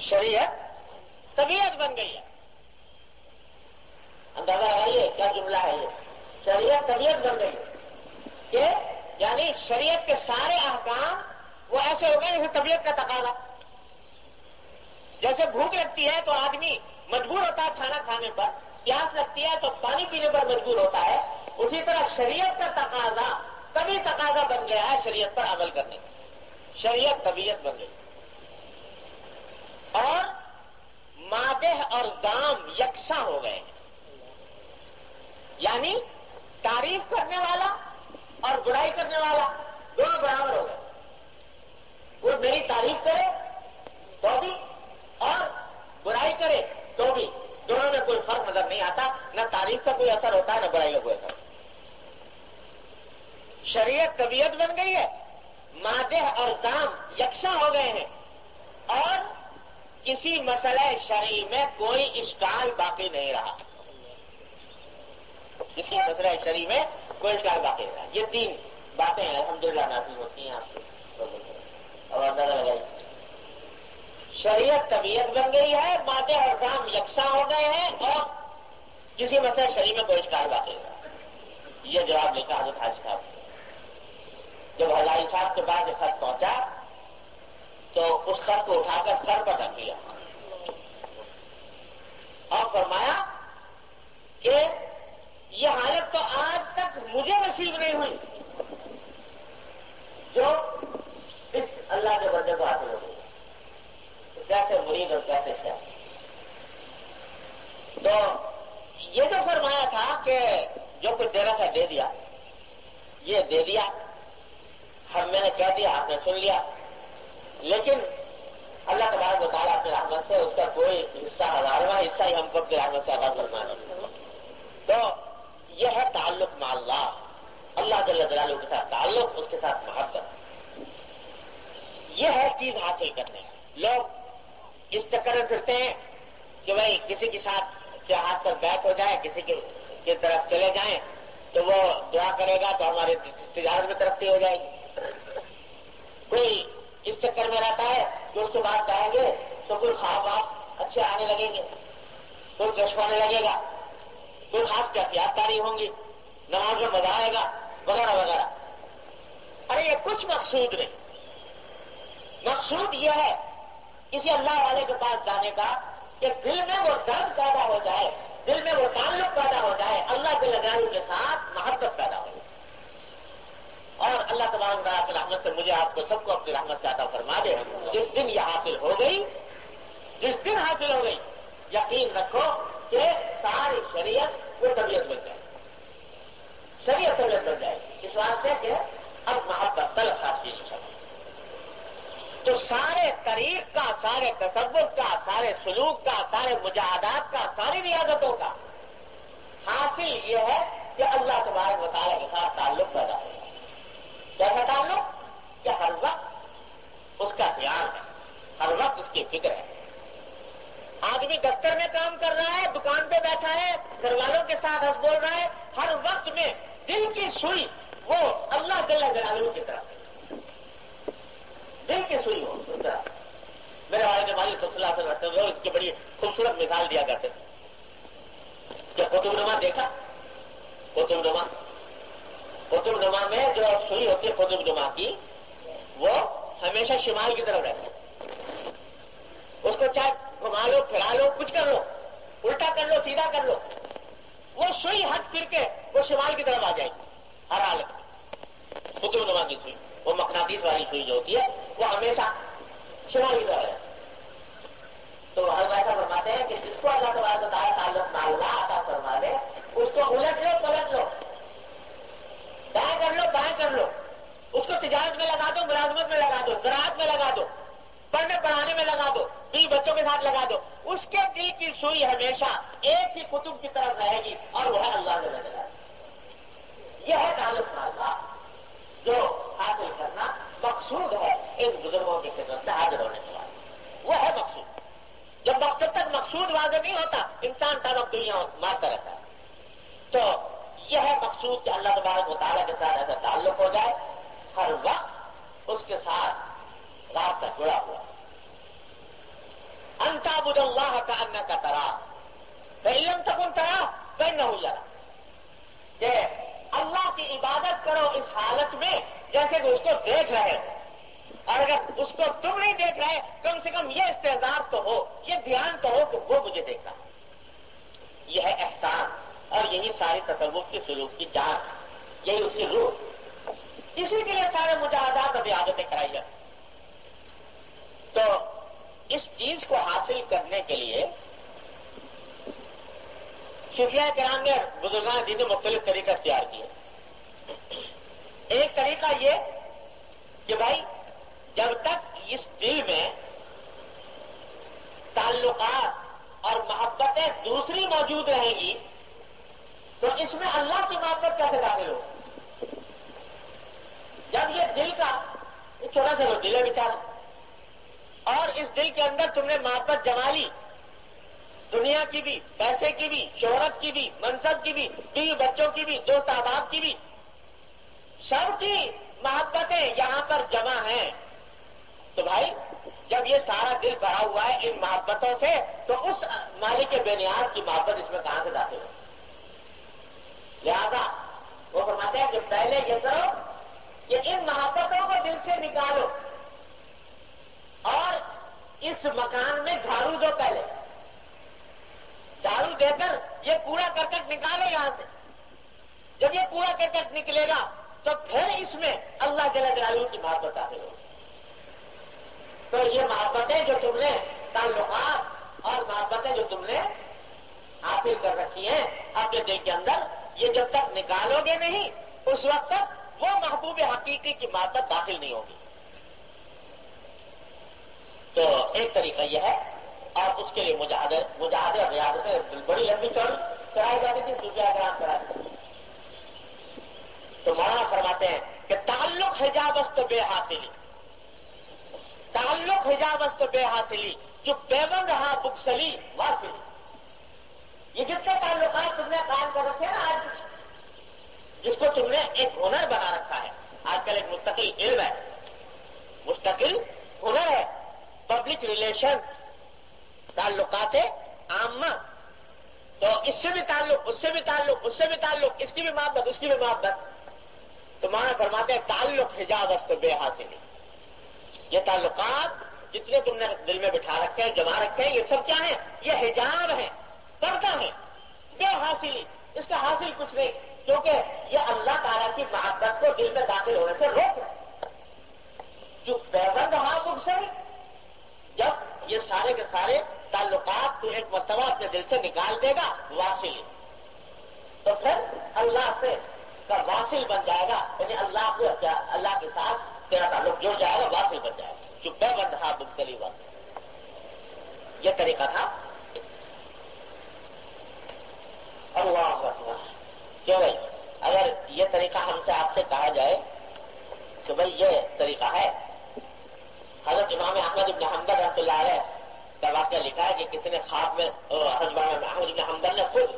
شریعت طبیعت بن گئی۔ ہے اندازہ لگائیے کیا جملہ ہے یہ۔ شریعت طبیعت بن گئی۔ کہ یعنی شریعت کے سارے احکام وہ ایسے ہو گئے جیسے طبیعت کا تقاضا۔ جیسے بھوک لگتی ہے تو آدمی مجبور ہوتا ہے کھانا کھانے پر۔ پیاس لگتی ہے تو پانی پینے پر مجبور ہوتا ہے۔ اسی طرح شریعت کا تقاضا، تبھی تقاضا بن گیا ہے شریعت پر عمل کرنے کا۔ شریعت طبیعت بن گئی۔ اور مادہ اور دام یکساں ہو گئے ہیں۔ یعنی تعریف کرنے والا اور برائی کرنے والا دونوں برابر ہو گئے۔ وہ میری تعریف کرے تو بھی اور برائی کرے تو بھی۔ دونوں میں کوئی فرق نظر نہیں آتا، نہ تعریف کا کوئی اثر ہوتا ہے نہ برائی کا کوئی اثر۔ شریعت طبیعت بن گئی ہے، مادہ اور دام یکساں ہو گئے ہیں۔ اور کسی مسئلہ شرعی میں کوئی اسٹال باقی نہیں رہا۔ کسی مسئلہ شریف میں کوئی اشکال باقی رہا۔ یہ تین باتیں الحمد للہ نافذ ہوتی ہیں آپ سے اور اندازہ لگائی شریعت طبیعت بن گئی ہے مادہ اور کام یکساں ہو گئے ہیں اور کسی مسئلہ شریف میں کوئی اشکال باقی رہا یہ جواب لکھا حضرت حاج صاحب۔ جب ہزاری صاحب کے بعد خط پہنچا، تو اس خط کو اٹھا کر سر پر رکھ دیا اور فرمایا کہ یہ حالت تو آج تک مجھے نصیب نہیں ہوئی۔ جو اس اللہ کے بندے کو حاصل ہو گئی۔ کیسے مرید اور کیسے کیا تو یہ تو فرمایا تھا کہ جو کچھ دینا تھا دے دیا۔ یہ دے دیا۔ ہم میں نے کہہ دیا، آپ نے سن لیا۔ لیکن اللہ تبارک بتایا اپنے رحمت سے اس کا کوئی حصہ، ہزارواں حصہ ہی ہم کو اپنے رحمت سے ادا کرنا تو یہ ہے تعلق مع اللہ۔ اللہ جل جلالہ کے ساتھ تعلق، اس کے ساتھ محبت۔ یہ ہے چیز حاصل کرنے۔ لوگ اس چکر میں پھرتے ہیں کہ بھائی کسی کے ساتھ کے ہاتھ پر بیت ہو جائے، کسی کی طرف چلے جائیں تو وہ دعا کرے گا تو ہماری تجارت میں ترقی ہو جائے گی۔ کوئی اس چکر میں رہتا ہے کہ اس کے بعد جائیں گے تو کوئی خواب آپ اچھے آنے لگیں گے، کوئی کشف آنے لگے گا، کوئی خاص کیفیات کاری ہوں گی نماز میں مزہ آئے گا، وغیرہ وغیرہ۔ ارے یہ کچھ مقصود نہیں۔ مقصود یہ ہے کسی اللہ والے کے پاس جانے کا کہ دل میں وہ درد پیدا ہو جائے، دل میں وہ تعلق پیدا ہو جائے، اللہ کے لگائی کے ساتھ محبت پیدا ہو جائے۔ اور اللہ تبارک تعالیٰ کی رحمت سے مجھے آپ کو سب کو اپنی رحمت سے عطا فرما دے۔ جس دن یہ حاصل ہو گئی، جس دن حاصل ہو گئی، یقین رکھو کہ ساری شریعت وہ طبیعت بن جائے۔ شریعت طبیعت بن جائے۔ اس واسطے کہ اب محبت طلب حاصل سب تو سارے طریق کا، سارے تصور کا، سارے سلوک کا، سارے مجاہدات کا، ساری ریاضتوں کا۔ حاصل یہ ہے کہ اللہ تبارک مطالعہ کے ساتھ تعلق پیدا ہوگا کیسا تعلق؟ کہ ہر وقت اس کا دھیان ہے، ہر وقت اس کی فکر ہے۔ آدمی دفتر میں کام کر رہا ہے، دکان پہ بیٹھا ہے، گھر والوں کے ساتھ ہنس بول رہا ہے، ہر وقت میں دل کی سوئی وہ اللہ جل جلالہ کی طرف دل کی سوئی ہو؟ اس طرح میرے والد مالی تو صلاح اس کی بڑی خوبصورت مثال دیا کرتے۔ تھے جب قطب نما دیکھا، قطب نما قطب نما میں جو سوئی ہوتی ہے قطب نما کی، وہ ہمیشہ شمال کی طرف رہتی ہے اس کو چاہے گھما لو پھرا لو، کچھ کر لو، الٹا کر لو، سیدھا کر لو۔ وہ سوئی ہٹ پھر کے وہ شمال کی طرف آ جائے گی، ہر حالت میں۔ قطب نما کی سوئی، وہ مقناطیس والی سوئی جو ہوتی ہے وہ ہمیشہ شمال کی طرف ہے تو ہم ایسا فرماتے ہیں کہ جس کو اللہ تبارک بتایا تعلق اللہ آتا فرما دے، اس کو الٹ لو، پلٹ لو۔ دائیں کر لو، بائیں کر لو۔ اس کو تجارت میں لگا دو، ملازمت میں لگا دو، زراعت میں لگا دو، پڑھنے پڑھانے میں لگا دو، بیوی بچوں کے ساتھ لگا دو۔ اس کے دل کی سوئی ہمیشہ ایک ہی کتب کی طرف رہے گی اور وہ ہے اللہ نے لگا یہ ہے تعلق اللہ جو حاصل کرنا مقصود ہے ان بزرگوں کی خدمت سے حاضر ہونے کے بعد۔ وہ ہے مقصود۔ جب وقت تک مقصود واضح نہیں ہوتا، انسان تب دنیا مارتا رہتا ہے۔ تو یہ ہے مقصود کہ اللہ تبارک مطالعہ کے ساتھ ایسا تعلق ہو جائے، ہر وقت اس کے ساتھ رابطہ جڑا ہوا۔ انتا بد اللہ کا ان کا ترا۔ علم تک ان طرح پہ نہ ہو جانا کہ اللہ کی عبادت کرو اس حالت میں جیسے کہ اس کو دیکھ رہے اور اگر اس کو تم نہیں دیکھ رہے، کم سے کم یہ استحدار تو ہو، یہ دھیان تو ہو کہ وہ مجھے دیکھتا۔ یہ ہے احسان، اور یہی ساری تصوف کی سلوک کی جان۔ یہی اس کی روح۔ اسی کے لیے سارے مجاہدات ابھی عادتیں کرائی جاتی۔ تو اس چیز کو حاصل کرنے کے لیے شفیہ کرام نے بزرگان جی نے مختلف طریقہ اختیار کیے۔ ایک طریقہ یہ کہ بھائی، جب تک اس دل میں تعلقات اور محبتیں دوسری موجود رہیں گی، تو اس میں اللہ کی محبت کیسے داخل ہو جب یہ دل کا چھوٹا سا دل ہے بچارا اور اس دل کے اندر تم نے محبت جما لی، دنیا کی بھی، پیسے کی بھی، شہرت کی بھی، منصب کی بھی، بیوی بچوں کی بھی، دوست احباب کی بھی سب کی محبتیں یہاں پر جمع ہیں۔ تو بھائی، جب یہ سارا دل بھرا ہوا ہے ان محبتوں سے، تو اس مالک کے بے نیاز کی محبت اس میں کہاں سے داخل ہو لہذا وہ فرماتے ہیں کہ پہلے یہ کرو کہ ان محبتوں کو دل سے نکالو۔ اور اس مکان میں جھاڑو دو پہلے۔ جھاڑو دے کر یہ کوڑا کرکٹ نکالو یہاں سے۔ جب یہ کوڑا کرکٹ نکلے گا تو پھر اس میں اللہ جل جلالو کی محبت داخل ہوگی تو یہ محبتیں جو تم نے تعلقات اور محبتیں جو تم نے حاصل کر رکھی ہیں اپنے دل کے اندر، یہ جب تک نکالو گے نہیں، اس وقت تک وہ محبوب حقیقی کی محبت داخل نہیں ہوگی۔ تو ایک طریقہ یہ ہے، اور اس کے لیے مجاہدے مجاہدے اور ریاضتیں بڑی لمبی چوڑی کرائی جاتی تھی، دوسرا گرام کرائی تو مولانا فرماتے ہیں کہ تعلق حجاب است بے حاصلی۔ تعلق حجاب بے حاصلی۔ جو پیبند ہاں بکسلی واصلی یہ جتنے تعلقات تم نے قائم کر رکھے ہیں نا آج، جس کو تم نے ایک ہنر بنا رکھا ہے۔ آج کل ایک مستقل علم ہے۔ مستقل ہنر ہے۔ پبلک ریلیشن تعلقات عامہ۔ تو اس سے بھی تعلق، اس سے بھی تعلق، اس سے بھی تعلق، اس کی بھی محبت، اس کی بھی محبت۔ تو مانا فرماتے ہیں تعلق حجاب است بے حاصلی یہ تعلقات جتنے تم نے دل میں بٹھا رکھے ہیں، جما رکھے ہیں، یہ سب کیا ہیں؟ یہ حجاب ہے پردہ ہے بے حاصلی اس کا حاصل کچھ نہیں، کیونکہ یہ اللہ تعالیٰ کی محبت کو دل میں داخل ہونے سے روک رہے جو پیبند ہاں بک سے جب یہ سارے کے سارے تعلقات کو ایک مرتبہ اپنے دل سے نکال دے گا، واصل تو پھر اللہ سے کا واصل بن جائے گا یعنی اللہ کو اللہ کے ساتھ تیرا تعلق جڑ جائے گا واپس بچ جائے گا۔ جو بے بند تھا بک چلی وقت یہ طریقہ تھا۔ اللہ کیوں بھائی طریقہ ہم سے آپ سے کہا جائے کہ بھائی یہ طریقہ ہے۔ حضرت امام احمد ابن حمد رحمۃ اللہ علیہ کا واقعہ لکھا ہے کہ کسی نے خواب میں، حضرت احمد ابن حمد نے خود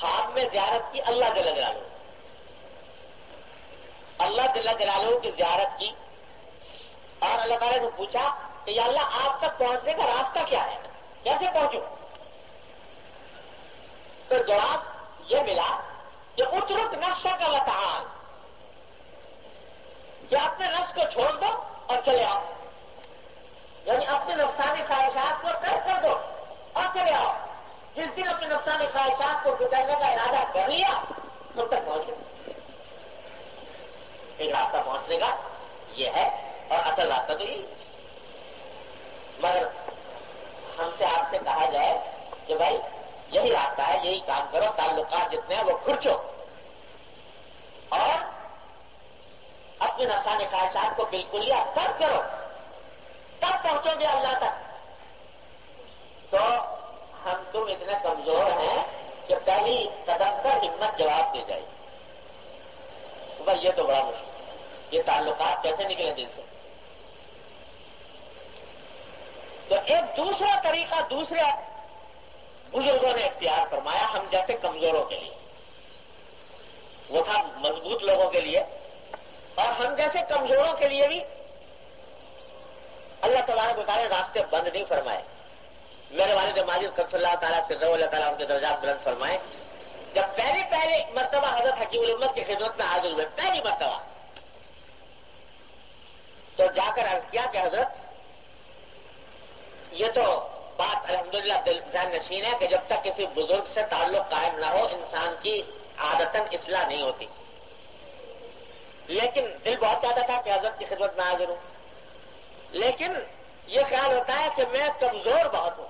خواب میں زیارت کی، اللہ دل جلالو اللہ دل جلالو کی زیارت کی اور اللہ تعالیٰ سے پوچھا کہ یا اللہ آپ تک پہنچنے کا راستہ کیا ہے؟ کیسے پہنچوں؟ تو جواب یہ ملا کہ اترک نقشہ کا لتان کہ اپنے نفس کو چھوڑ دو اور چلے آؤ۔ یعنی اپنے نقصانی خواہشات کو طے کر دو اور چلے آؤ۔ جس دن اپنے نقصانی خواہشات کو گزرنے کا ارادہ کر لیا، تب تک پہنچ گئے راستہ کا یہ ہے اور اصل راستہ تو یہی مگر ہم سے آپ سے کہا جائے کہ بھائی، یہی راستہ ہے، یہی کام کرو، تعلقات جتنے ہیں وہ کھرچو۔ اور اپنے نقصان خواہشات کو بالکل یا تب کرو۔ تب پہنچو گے اللہ تک۔ تو ہم تم اتنے کمزور ہیں کہ پہلی قدم پر ہمت جواب دے جائے۔ بھائی، یہ تو بڑا مشکل۔ یہ تعلقات کیسے نکلے دل سے؟ تو ایک دوسرا طریقہ دوسرے بزرگوں نے اختیار فرمایا، ہم جیسے کمزوروں کے لیے۔ وہ تھا مضبوط لوگوں کے لیے اور ہم جیسے کمزوروں کے لیے بھی۔ اللہ تعالیٰ نے بتایا راستے بند نہیں فرمائے۔ میرے والد ماجد کر اللہ تعالیٰ سے اللہ تعالیٰ، ان کے درجات بلند فرمائے۔ جب پہلی پہلی مرتبہ حضرت حکیم الامت کی خدمت میں حاضر ہوئے، پہلی مرتبہ۔ تو جا کر عرض کیا کہ حضرت، یہ تو بات الحمدللہ دل ذہن نشین ہے کہ جب تک کسی بزرگ سے تعلق قائم نہ ہو، انسان کی عادتن اصلاح نہیں ہوتی۔ لیکن دل بہت چاہتا تھا کہ حضرت کی خدمت میں حاضر ہوں۔ لیکن یہ خیال ہوتا ہے کہ میں کمزور بہت ہوں۔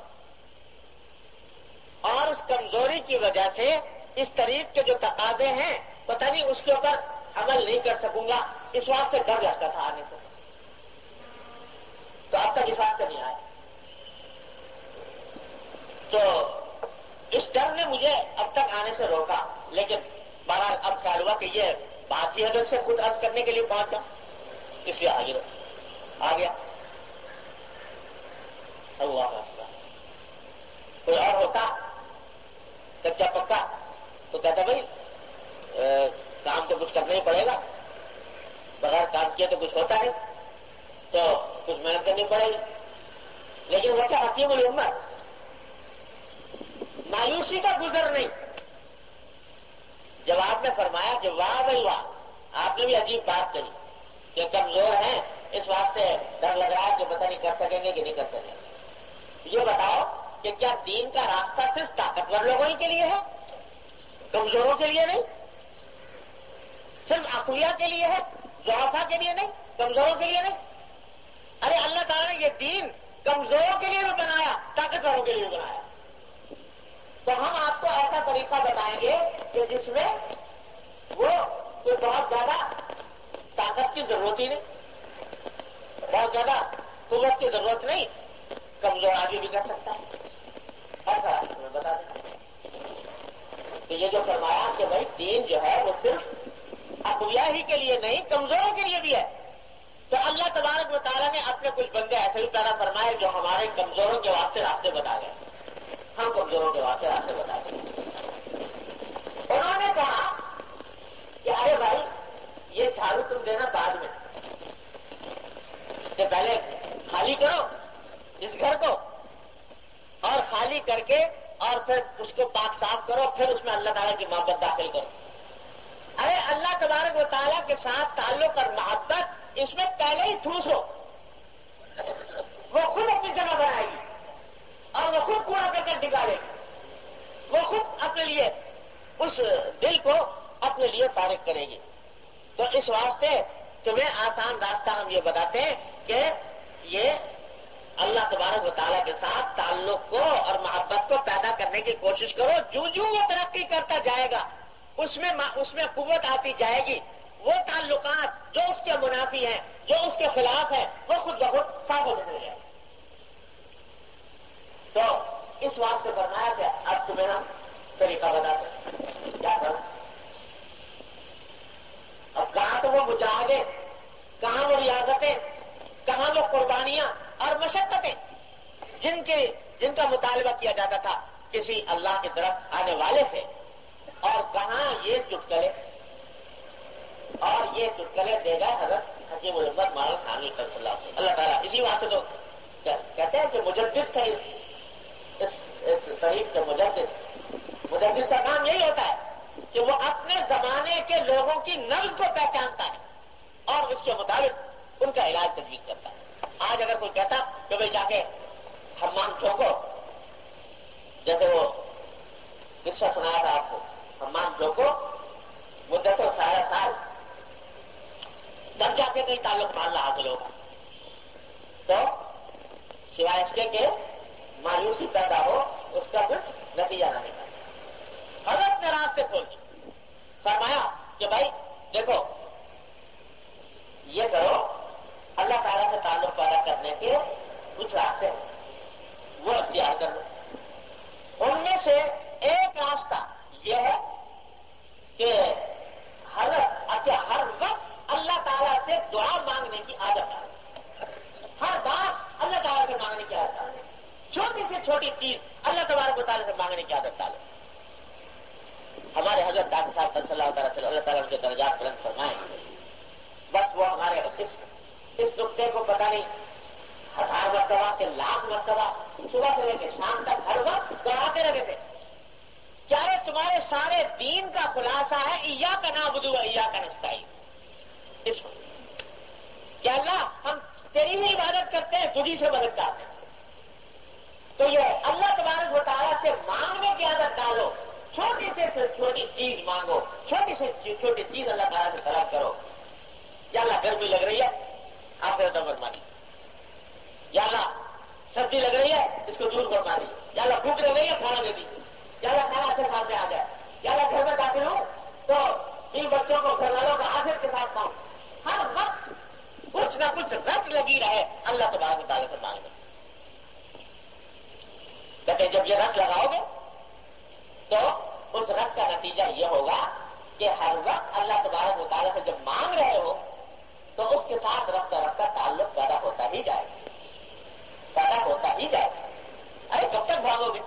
اور اس کمزوری کی وجہ سے اس طریق کے جو تقاضے ہیں، پتہ نہیں اس کے اوپر عمل نہیں کر سکوں گا۔ اس واسطے ڈر لگتا تھا آنے سے۔ تو اب تک اس واسطے نہیں آئے تو اس ڈر نے مجھے اب تک آنے سے روکا، لیکن بہرحال اب خیال ہوا کہ یہ بات کی حضرت سے خود عرض کرنے کے لیے پہنچا اس لیے حاضر آ گیا اللہ کوئی اور ہوتا؟ کچا پکا؟ تو کہتا بھائی کام تو کچھ کرنا ہی پڑے گا۔ بغیر کام کیا تو کچھ ہوتا نہیں۔ تو کچھ محنت کرنی پڑے گی۔ لیکن وہ کیا حکیم الامت۔ مایوسی کا گزر نہیں۔ جب آپ نے فرمایا کہ واہ بھائی واہ، آپ نے بھی عجیب بات کہی کہ کمزور ہیں، اس واسطے ڈر لگ رہا ہے کہ پتہ نہیں کر سکیں گے کہ نہیں کر سکیں گے۔ یہ بتاؤ کہ کیا دین کا راستہ صرف طاقتور لوگوں ہی کے لیے ہے؟ کمزوروں کے لیے نہیں؟ صرف اقویا کے لیے ہے؟ زوافا کے لیے نہیں؟ کمزوروں کے لیے نہیں؟ ارے اللہ تعالیٰ نے یہ دین کمزوروں کے لیے بھی بنایا، طاقتوروں کے لیے بھی بنایا۔ تو ہم آپ کو ایسا طریقہ بتائیں گے کہ جس میں وہ کوئی بہت زیادہ طاقت کی ضرورت ہی نہیں، بہت زیادہ قوت کی ضرورت نہیں، کمزور آگے بھی کر سکتا ہے۔ ایسا میں بتا دیں تو یہ جو فرمایا کہ بھائی دین جو ہے وہ صرف اقویا ہی کے لیے نہیں، کمزوروں کے لیے بھی ہے۔ تو اللہ تبارک و تعالیٰ نے اپنے کچھ بندے ایسے بھی پیدا فرمائے جو ہمارے کمزوروں کے واسطے راستے بتا گئے۔ ہم کمزوروں کے واقع آپ سے بتا دیں انہوں نے کہا کہ ارے بھائی، یہ جھاڑو تم دینا بعد میں۔ کہ پہلے خالی کرو اس گھر کو اور خالی کر کے اور پھر اس کو پاک صاف کرو، پھر اس میں اللہ تعالیٰ کی محبت داخل کرو۔ ارے اللہ تبارک و تعالیٰ کے ساتھ تعلق اور محبت اس میں پہلے ہی ٹھوسو وہ خود اپنی جگہ بنائے گی اور وہ خود کوڑا کر کر نکالے۔ وہ خود اپنے لیے اس دل کو اپنے لیے فارغ کرے گی۔ تو اس واسطے تمہیں آسان راستہ ہم یہ بتاتے ہیں کہ یہ اللہ تبارک و تعالیٰ کے ساتھ تعلق کو اور محبت کو پیدا کرنے کی کوشش کرو۔ جو جو وہ ترقی کرتا جائے گا، اس میں اس میں قوت آتی جائے گی۔ وہ تعلقات جو اس کے منافی ہیں، جو اس کے خلاف ہیں، وہ خود بخود صاف ہو جائے تو اس بات سے فرمایا کہ اب تمہیں ہم طریقہ بتا کیا کروں؟ اب کہاں تو وہ مجاہدے کہاں وہ ریاستیں؟ کہاں وہ قربانیاں اور مشقتیں جن کے، جن کا مطالبہ کیا جاتا تھا کسی اللہ کی طرف آنے والے سے؟ اور کہاں یہ چٹکلے اور یہ چٹکلے دے گا حضرت حجیب الحمد مال خانی صلی اللہ سے اللہ تعالیٰ اسی بات سے تو کہتے ہیں کہ مجدد تھے۔ اس شریف کے مجدد مجدد کا کام یہی ہوتا ہے کہ وہ اپنے زمانے کے لوگوں کی نبز کو پہچانتا ہے اور اس کے مطابق ان کا علاج تجویز کرتا ہے۔ آج اگر کوئی کہتا کہ بھائی جا کے ہمان چوکو، جیسے وہ قصہ سنایا تھا آپ کو ہمان چوکو، مدت سارا سال تب جا کے کہیں تعلق ماننا حاصل ہوگا تو سوائے اس کے کہ مایوسی پیدا ہو، اس کا کچھ نتیجہ نہ نکالے حضرت نے راستے کھول دی فرمایا کہ بھائی دیکھو یہ کرو اللہ تعالیٰ سے تعلق پیدا کرنے کے کچھ راستے ہیں وہ اختیار کر دو ان میں سے ایک راستہ یہ ہے کہ حضرت اچھا ہر وقت اللہ تعالیٰ سے دعا مانگنے کی عادت ہے ہر بات اللہ تعالیٰ سے مانگنے کی عادت ہے چھوٹی سے چھوٹی چیز اللہ تبارک و تعالیٰ سے مانگنے کی عادت ڈالے ہمارے حضرت ڈاکٹر صاحب صلی اللہ تعالیٰ سے اللہ تعالیٰ کے درجات بلند فرمائے بس وہ ہمارے اس اس نقطے کو پتا نہیں ہزار مرتبہ کے لاکھ مرتبہ صبح سے لے کے شام تک ہر وقت دوڑاتے رہے تھے کیا یہ تمہارے سارے دین کا خلاصہ ہے ایا کا نام بدو ایا کا نستا اس کو کیا اللہ ہم تیری ہی عبادت کرتے ہیں تجھی سے مدد چاہتے ہیں تو یہ اللہ تبارک و تعالیٰ سے مانگنے کی عادت ڈالو چھوٹی سے چھوٹی چیز مانگو چھوٹی سے چھوٹی چیز اللہ تعالیٰ سے طلب کرو یا اللہ گرمی لگ رہی ہے آپ سے فرما دی یا اللہ سبزی لگ رہی ہے اس کو دور فرما دی یا اللہ بھوک لگ رہی ہے کھانا دے دی یا اللہ کھانا اچھے ساتھ آ جائے یا اللہ گھر میں داخل ہوں تو ان بچوں کو گھر والوں کا آسر کے ساتھ کھاؤں ہر وقت کچھ نہ کچھ رت لگی رہے اللہ تبارک و تعالیٰ سے مانگنے کہتے جب یہ رت لگاؤ گے تو اس رت کا نتیجہ یہ ہوگا کہ ہر وقت اللہ تبارک مطالعہ سے جب مانگ رہے ہو تو اس کے ساتھ رفتہ رفتہ تعلق پیدا ہوتا ہی جائے پیدا ہوتا ہی جائے ارے کب تک بھاگو گے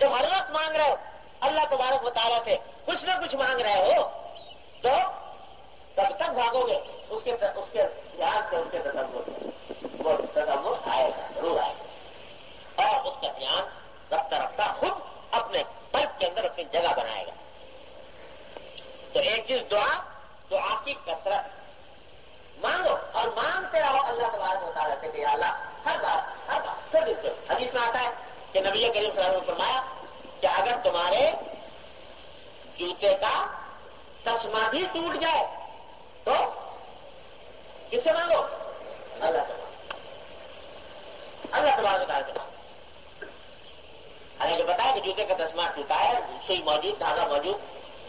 جب ہر وقت مانگ رہے ہو اللہ تبارک مطالعہ سے کچھ مانگ رہے ہو، تو کب تک بھاگو گے۔ اس کے اس کے دھیان سے اس کے تصور وہ تصور آئے گا، ضرور آئے گا۔ اور اس کا دھیان، رفتہ رفتہ خود اپنے پلک کے اندر اپنی جگہ بنائے گا۔ تو ایک چیز دعا دعا کی کثرت۔ مانگو اور مانگتے رہو۔ اللہ تبارک مطالعہ سے کہ اللہ، ہر بات ہر بات۔ پھر حدیث میں آتا ہے کہ نبی کریم صلی اللہ علیہ وسلم فرمایا کہ اگر تمہارے جوتے کا تسما بھی ٹوٹ جائے تو کس سے مانگو۔ اللہ سے اللہ تبارک مطالعہ سے مانگو حالانکہ بتایا کہ جوتے کا دسما ٹوٹا ہے سوئی موجود دھاگا موجود،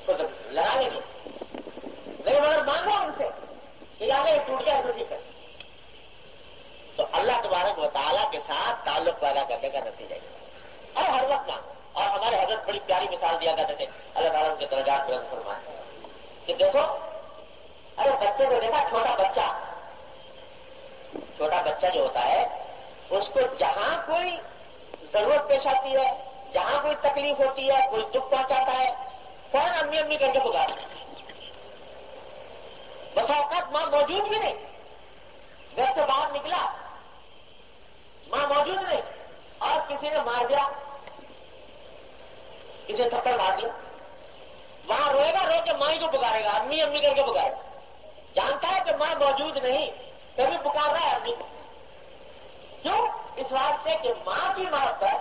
تو لگا لیں گے۔ لیکن مگر مانگو ان سے کہ آگے ٹوٹ گیا تو ٹھیک ہے۔ تو اللہ تبارک و تعالیٰ کے ساتھ تعلق پیدا کرنے کا نتیجہ اور ہر وقت مانگو۔ اور ہمارے حضرت بڑی پیاری مثال دیا کرتے تھے۔ اللہ تعالیٰ کے درجات بلند فرمائے۔ کہ دیکھو، ارے بچے کو دیکھا، چھوٹا بچہ۔ چھوٹا بچہ جو ہوتا ہے، اس کو جہاں کوئی ضرورت پیش آتی ہے، جہاں کوئی تکلیف ہوتی ہے، کوئی دکھ پہنچاتا ہے، فوراً امی امی کر کے پکار بس اوقات ماں موجود بھی نہیں۔ گھر سے باہر نکلا، ماں موجود نہیں۔ اور کسی نے مار دیا۔ کسی تھپڑ مار دیا وہاں روئے گا، رو کے ماں ہی کو پکارے گا، امی امی کر کے پکارے۔ گا جانتا ہے کہ ماں موجود نہیں کبھی پکار رہا ہے امی کو کیوں؟ اس واسطے کہ ماں کی محبت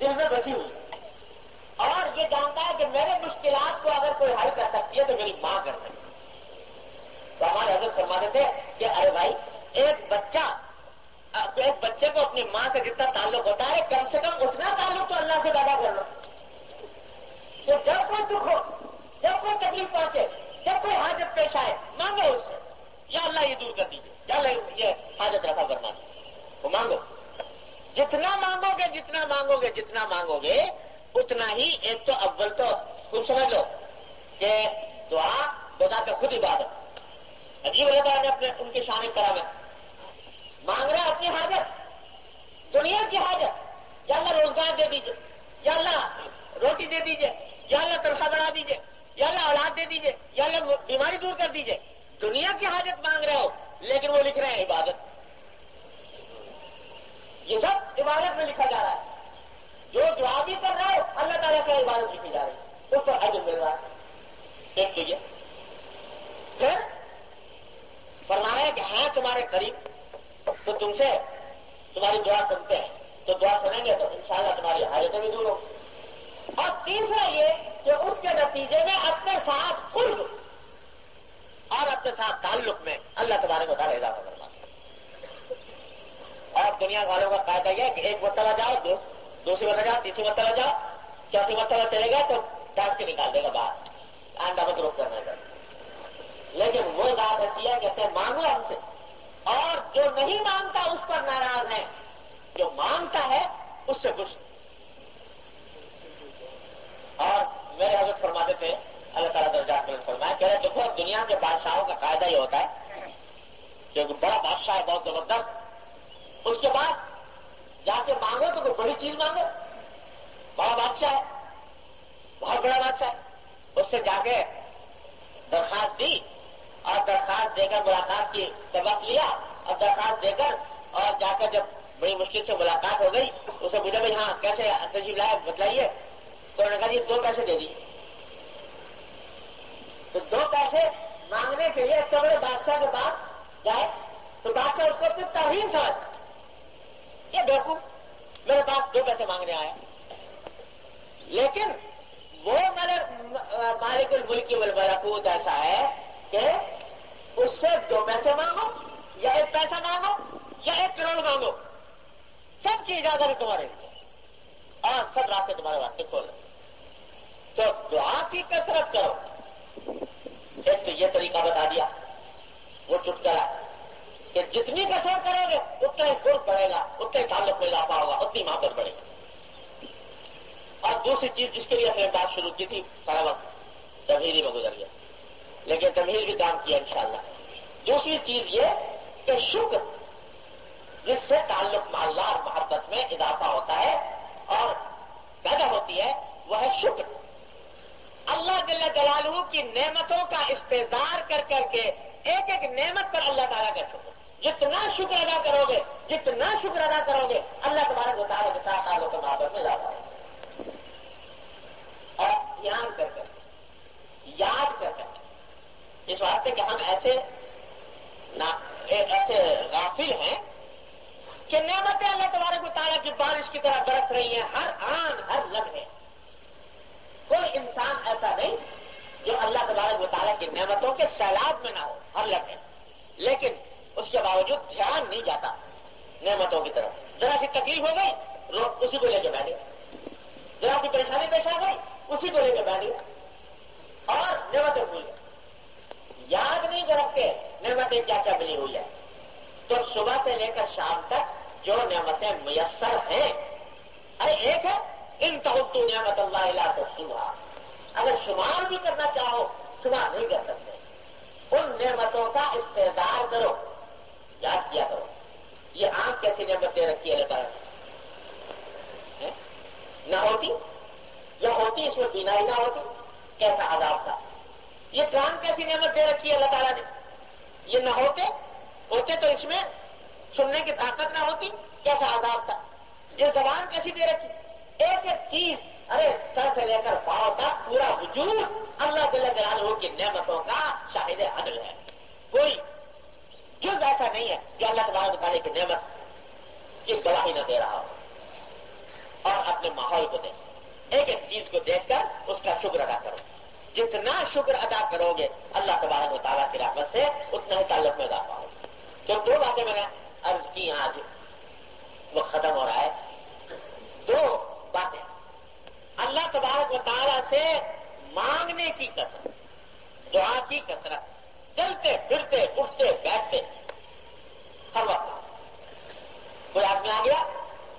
دل میں بسی ہوئی۔ اور یہ جانتا ہے کہ میرے مشکلات کو اگر کوئی حل کر سکتی ہے تو میری ماں کر سکتی تو ہمارے حضرت فرماتے تھے کہ ارے بھائی، ایک بچہ، ایک بچے کو اپنی ماں سے جتنا تعلق ہوتا ہے؟ کم سے کم اتنا تعلق تو اللہ سے پیدا کر لو۔ تو جب کوئی دکھ ہو، جب کوئی تکلیف پہنچے، جب کوئی حاجت پیش آئے، مانگو اس سے یا اللہ یہ دور کر دیجیے یا اللہ یہ حاجت رفا کرنا وہ مانگو۔ جتنا مانگو گے، جتنا مانگو گے، جتنا مانگو گے، اتنا ہی ایک تو اول تو تم سمجھ لو کہ دعا خدا کا خود عبادت۔ عجیب اللہ نے اپنے ان کے شان کرا میں۔ مانگ رہا اپنی حاجت، دنیا کی حاجت۔ یا اللہ روزگار دے دیجیے یا اللہ روٹی دے دیجیے یا اللہ ترخا بڑھا دیجیے یا اللہ اولاد دے دیجیے یا اللہ بیماری دور کر دیجیے دنیا کی حاجت مانگ رہے ہو، لیکن وہ لکھ رہے ہیں عبادت۔ یہ سب عبادت میں لکھا جا رہا ہے۔ جو جواب ہی کر رہا ہے اللہ تعالیٰ کا عبادت لکھی جا رہی ہے۔ اس پر حج مل رہا ہے ایک لیجیے پھر فرمایا کہ ہاں تمہارے قریب تو تم سے تمہاری دعا سنتے ہیں۔ تو دعا سنیں گے تو انشاءاللہ تمہاری حالتیں بھی دور ہو اور تیسرا یہ کہ اس کے نتیجے میں اپنے ساتھ قرب اور اپنے ساتھ تعلق میں اللہ تمہارے بتا رہے اضافہ کرنا اور دنیا والوں کا قاعدہ یہ کہ ایک مرتبہ جاؤ، دو، دوسری مرتبہ جاؤ، تیسری مرتبہ جاؤ، چوتھی مرتبہ چلے گا تو ڈانٹ کے نکال دے گا باہر۔ آنڈا مت روک کرنا چاہیے لیکن وہ بات ایسی ہے کہ مانگو ہم سے۔ اور جو نہیں مانگتا اس پر ناراض ہے۔ جو مانگتا ہے، اس سے خوش اور میرے حضرت فرماتے تھے، اللہ تعالیٰ درجات میں فرمایا کہہ رہے دیکھو، دنیا کے بادشاہوں کا قاعدہ یہ ہوتا ہے کہ بڑا بادشاہ ہے بہت زبردست، اس کے بعد جا کے مانگو تو کوئی بڑی چیز مانگو، بڑا بادشاہ ہے، بہت بڑا بادشاہ ہے، اس سے جا کے درخواست دی اور درخواست دے کر ملاقات کی سبق لیا اور درخواست دے کر اور جا کر جب بڑی مشکل سے ملاقات ہو گئی اسے مجھے بھائی ہاں کیسے تجیب لائے بتلائیے۔ تو انہوں نے کہا جی دو پیسے دے دیجیے تو دو پیسے مانگنے کے لیے اتنے بڑے بادشاہ کے پاس جائے تو بادشاہ اس کو پھر تحریم سمجھتا۔ یہ دیکھو، میرے پاس دو پیسے مانگنے آئے۔ لیکن وہ میرے مالک الملک کی ملبرکوت ایسا ہے کہ اس سے دو پیسے مانگو، یا ایک پیسہ مانگو، یا ایک کروڑ مانگو۔ سب کی اجازت ہے تمہارے لیے۔ اور سب راستے تمہارے واسطے کھول رہے تو دعا کی کثرت کرو۔ ایک تو یہ طریقہ بتا دیا، وہ چٹکرا کہ جتنی کثرت کرو گے، اتنا ہی گڑ بڑھے گا اتنے تعلق میں اضافہ ہوگا، اتنی محبت بڑھے گی۔ اور دوسری چیز جس کے لیے ہم نے بات شروع کی تھی، سارا وقت تبھیلی میں گزر گیا۔ لیکن تبھیل بھی کام کیا انشاءاللہ۔ دوسری چیز یہ کہ شکر، جس سے تعلق مالدار محبت میں اضافہ ہوتا ہے اور پیدا ہوتی ہے، وہ ہے شکر۔ اللہ جل جلالہ کی نعمتوں کا استظار کر کر کے ایک ایک نعمت پر اللہ تعالیٰ کا شکر۔ جتنا شکر ادا کرو گے، جتنا شکر ادا کرو گے، اللہ تمہارے بتایا کے ساتھ تعلق محبت میں زیادہ ہے۔ اور دھیان کر کر، یاد کر کر، اس واسطے کہ ہم ایسے ایسے غافل ہیں کہ نعمتیں اللہ تبارک و تعالیٰ کی بارش کی طرح برس رہی ہیں۔ ہر آن، ہر لمحے۔ کوئی انسان ایسا نہیں جو اللہ تبارک و تعالیٰ کی نعمتوں کے سیلاب میں نہ ہو، ہر لمحے۔ لیکن اس کے باوجود دھیان نہیں جاتا نعمتوں کی طرف۔ ذرا سی تکلیف ہو گئی اسی کو لے کے بیٹھے ذرا سی پریشانی پیش آ گئی، اسی کو لے کے بیٹھے اور نعمتیں بھول یاد نہیں رکھتے نعمتیں کیا کیا ملی ہوئی ہے تو صبح سے لے کر شام تک جو نعمتیں میسر ہیں، ارے ایک ہے ان تو نعمت اللہ علیہ تو صبح اگر شمار بھی کرنا چاہو، شمار نہیں کر سکتے۔ ان نعمتوں کا استعدار کرو، یاد کیا کرو۔ یہ آنکھ کیسی نعمت دے رکھی ہے اللہ تعالیٰ نہ ہوتی؟ یا ہوتی اس میں بینائی نہ ہوتی؟ کیسا عذاب تھا؟ یہ کان کیسی نعمت دے رکھی ہے اللہ تعالیٰ نے؟ یہ نہ ہوتے ہوتے تو اس میں سننے کی طاقت نہ ہوتی، کیسا عذاب تھا؟ یہ زبان کیسی دے رکھی؟ ایک ایک چیز، ارے، سر سے لے کر پاؤ تک پورا وجود اللہ دل جلالہ کی نعمتوں کا شاہد عدل ہے۔ کوئی جز ایسا نہیں ہے جو اللہ تبارک بتانے کی نعمت کی گواہی نہ دے رہا ہو۔ اور اپنے ماحول کو دے ایک ایک چیز کو دیکھ کر اس کا شکر ادا کرو۔ جتنا شکر ادا کرو گے اللہ تبارک و تعالیٰ کی رحمت سے، اتنا ہی تعلق میں اضافہ ہوگا۔ تو دو باتیں میں نے عرض کی آج، وہ ختم ہو رہا ہے۔ دو باتیں اللہ تبارک و تعالیٰ سے مانگنے کی کثرت دعا کی کثرت، چلتے، پھرتے، اٹھتے، بیٹھتے، ہر وقت۔ کوئی آدمی آ گیا،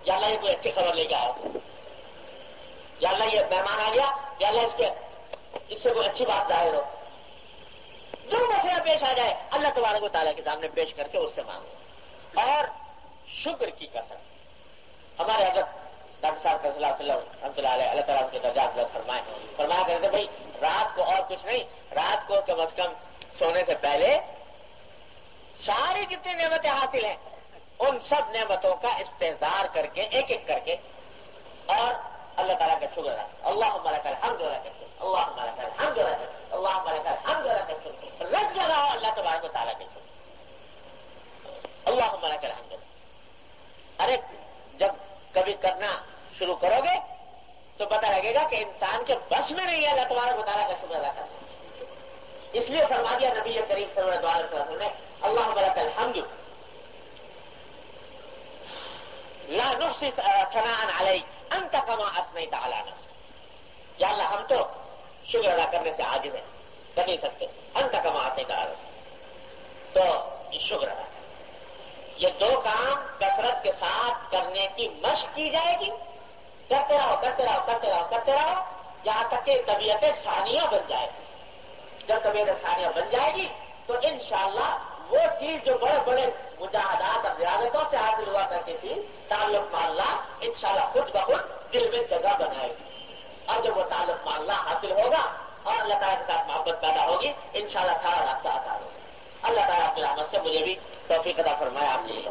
یا اللہ یہ کوئی اچھی خبر لے کے آیا؟ یا اللہ یہ مہمان آ گیا، یا اللہ اس کے، اس سے کوئی اچھی بات ظاہر ہو؟ جو مسئلہ پیش آ جائے، اللہ تبارک و تعالیٰ کے سامنے پیش کر کے اس سے مانگو۔ اور شکر کی کثر ہمارے حضرت ڈاکٹر صاحب صلی اللہ علیہ رحمۃ اللہ علیہ، اللہ تعالیٰ کے درجات فرمائے۔ فرمایا کرتے بھائی، رات کو اور کچھ نہیں، رات کو کم از کم سونے سے پہلے ساری جتنی نعمتیں حاصل ہیں، ان سب نعمتوں کا استحدار کر کے، ایک ایک کر کے اور اللہ تعالیٰ کا شکر ادا۔ اللہ ہمارا کل ہم جو کرتے اللہ ہمارا کل ہم جو کرتے اللہ ہمارا کل ہم جو کرتے رج جگہ ہو اللہ تبارک و تعالیٰ کے شکر۔ اللہ ہمارا کل ہم جو ارے، جب کبھی کرنا شروع کرو گے تو پتا لگے گا کہ انسان کے بس میں نہیں ہے، اللہ تبارک و تعالیٰ کا شکر ادا کرنا اس لیے فرما دیا نبی کریم صلی اللہ علیہ وسلم نے، اللہ ہمارا کل ہم جو لا نفسی ثناء انت کما اسمئی تعالیٰ نفس یا اللہ، ہم تو شکر ادا کرنے سے عاجز ہیں، کر نہیں سکتے، انت کما اسمئی تعالیٰ تو شکر ادا کر۔ یہ دو کام کثرت کے ساتھ کرنے کی مشق کی جائے گی۔ کرتے رہو کرتے رہو کرتے رہو کرتے رہو یہاں تک کہ طبیعت ثانیہ بن جائے گی۔ جب طبیعت ثانیہ بن جائے گی، تو انشاءاللہ وہ چیز جو بڑے بڑے مجاہدات اور ریاضتوں سے حاصل ہوا کرتی تھی، تعلق معلّہ ان شاء اللہ خود بخود دل میں جگہ بنائے گی۔ اور جب وہ تعلق معلّہ حاصل ہوگا اور اللہ تعالیٰ کے ساتھ محبت پیدا ہوگی ان شاء اللہ سارا راستہ آسان ہوگا۔ اللہ تعالیٰ اپنے رحمت سے مجھے بھی توفیق ادا فرمایا آپ نے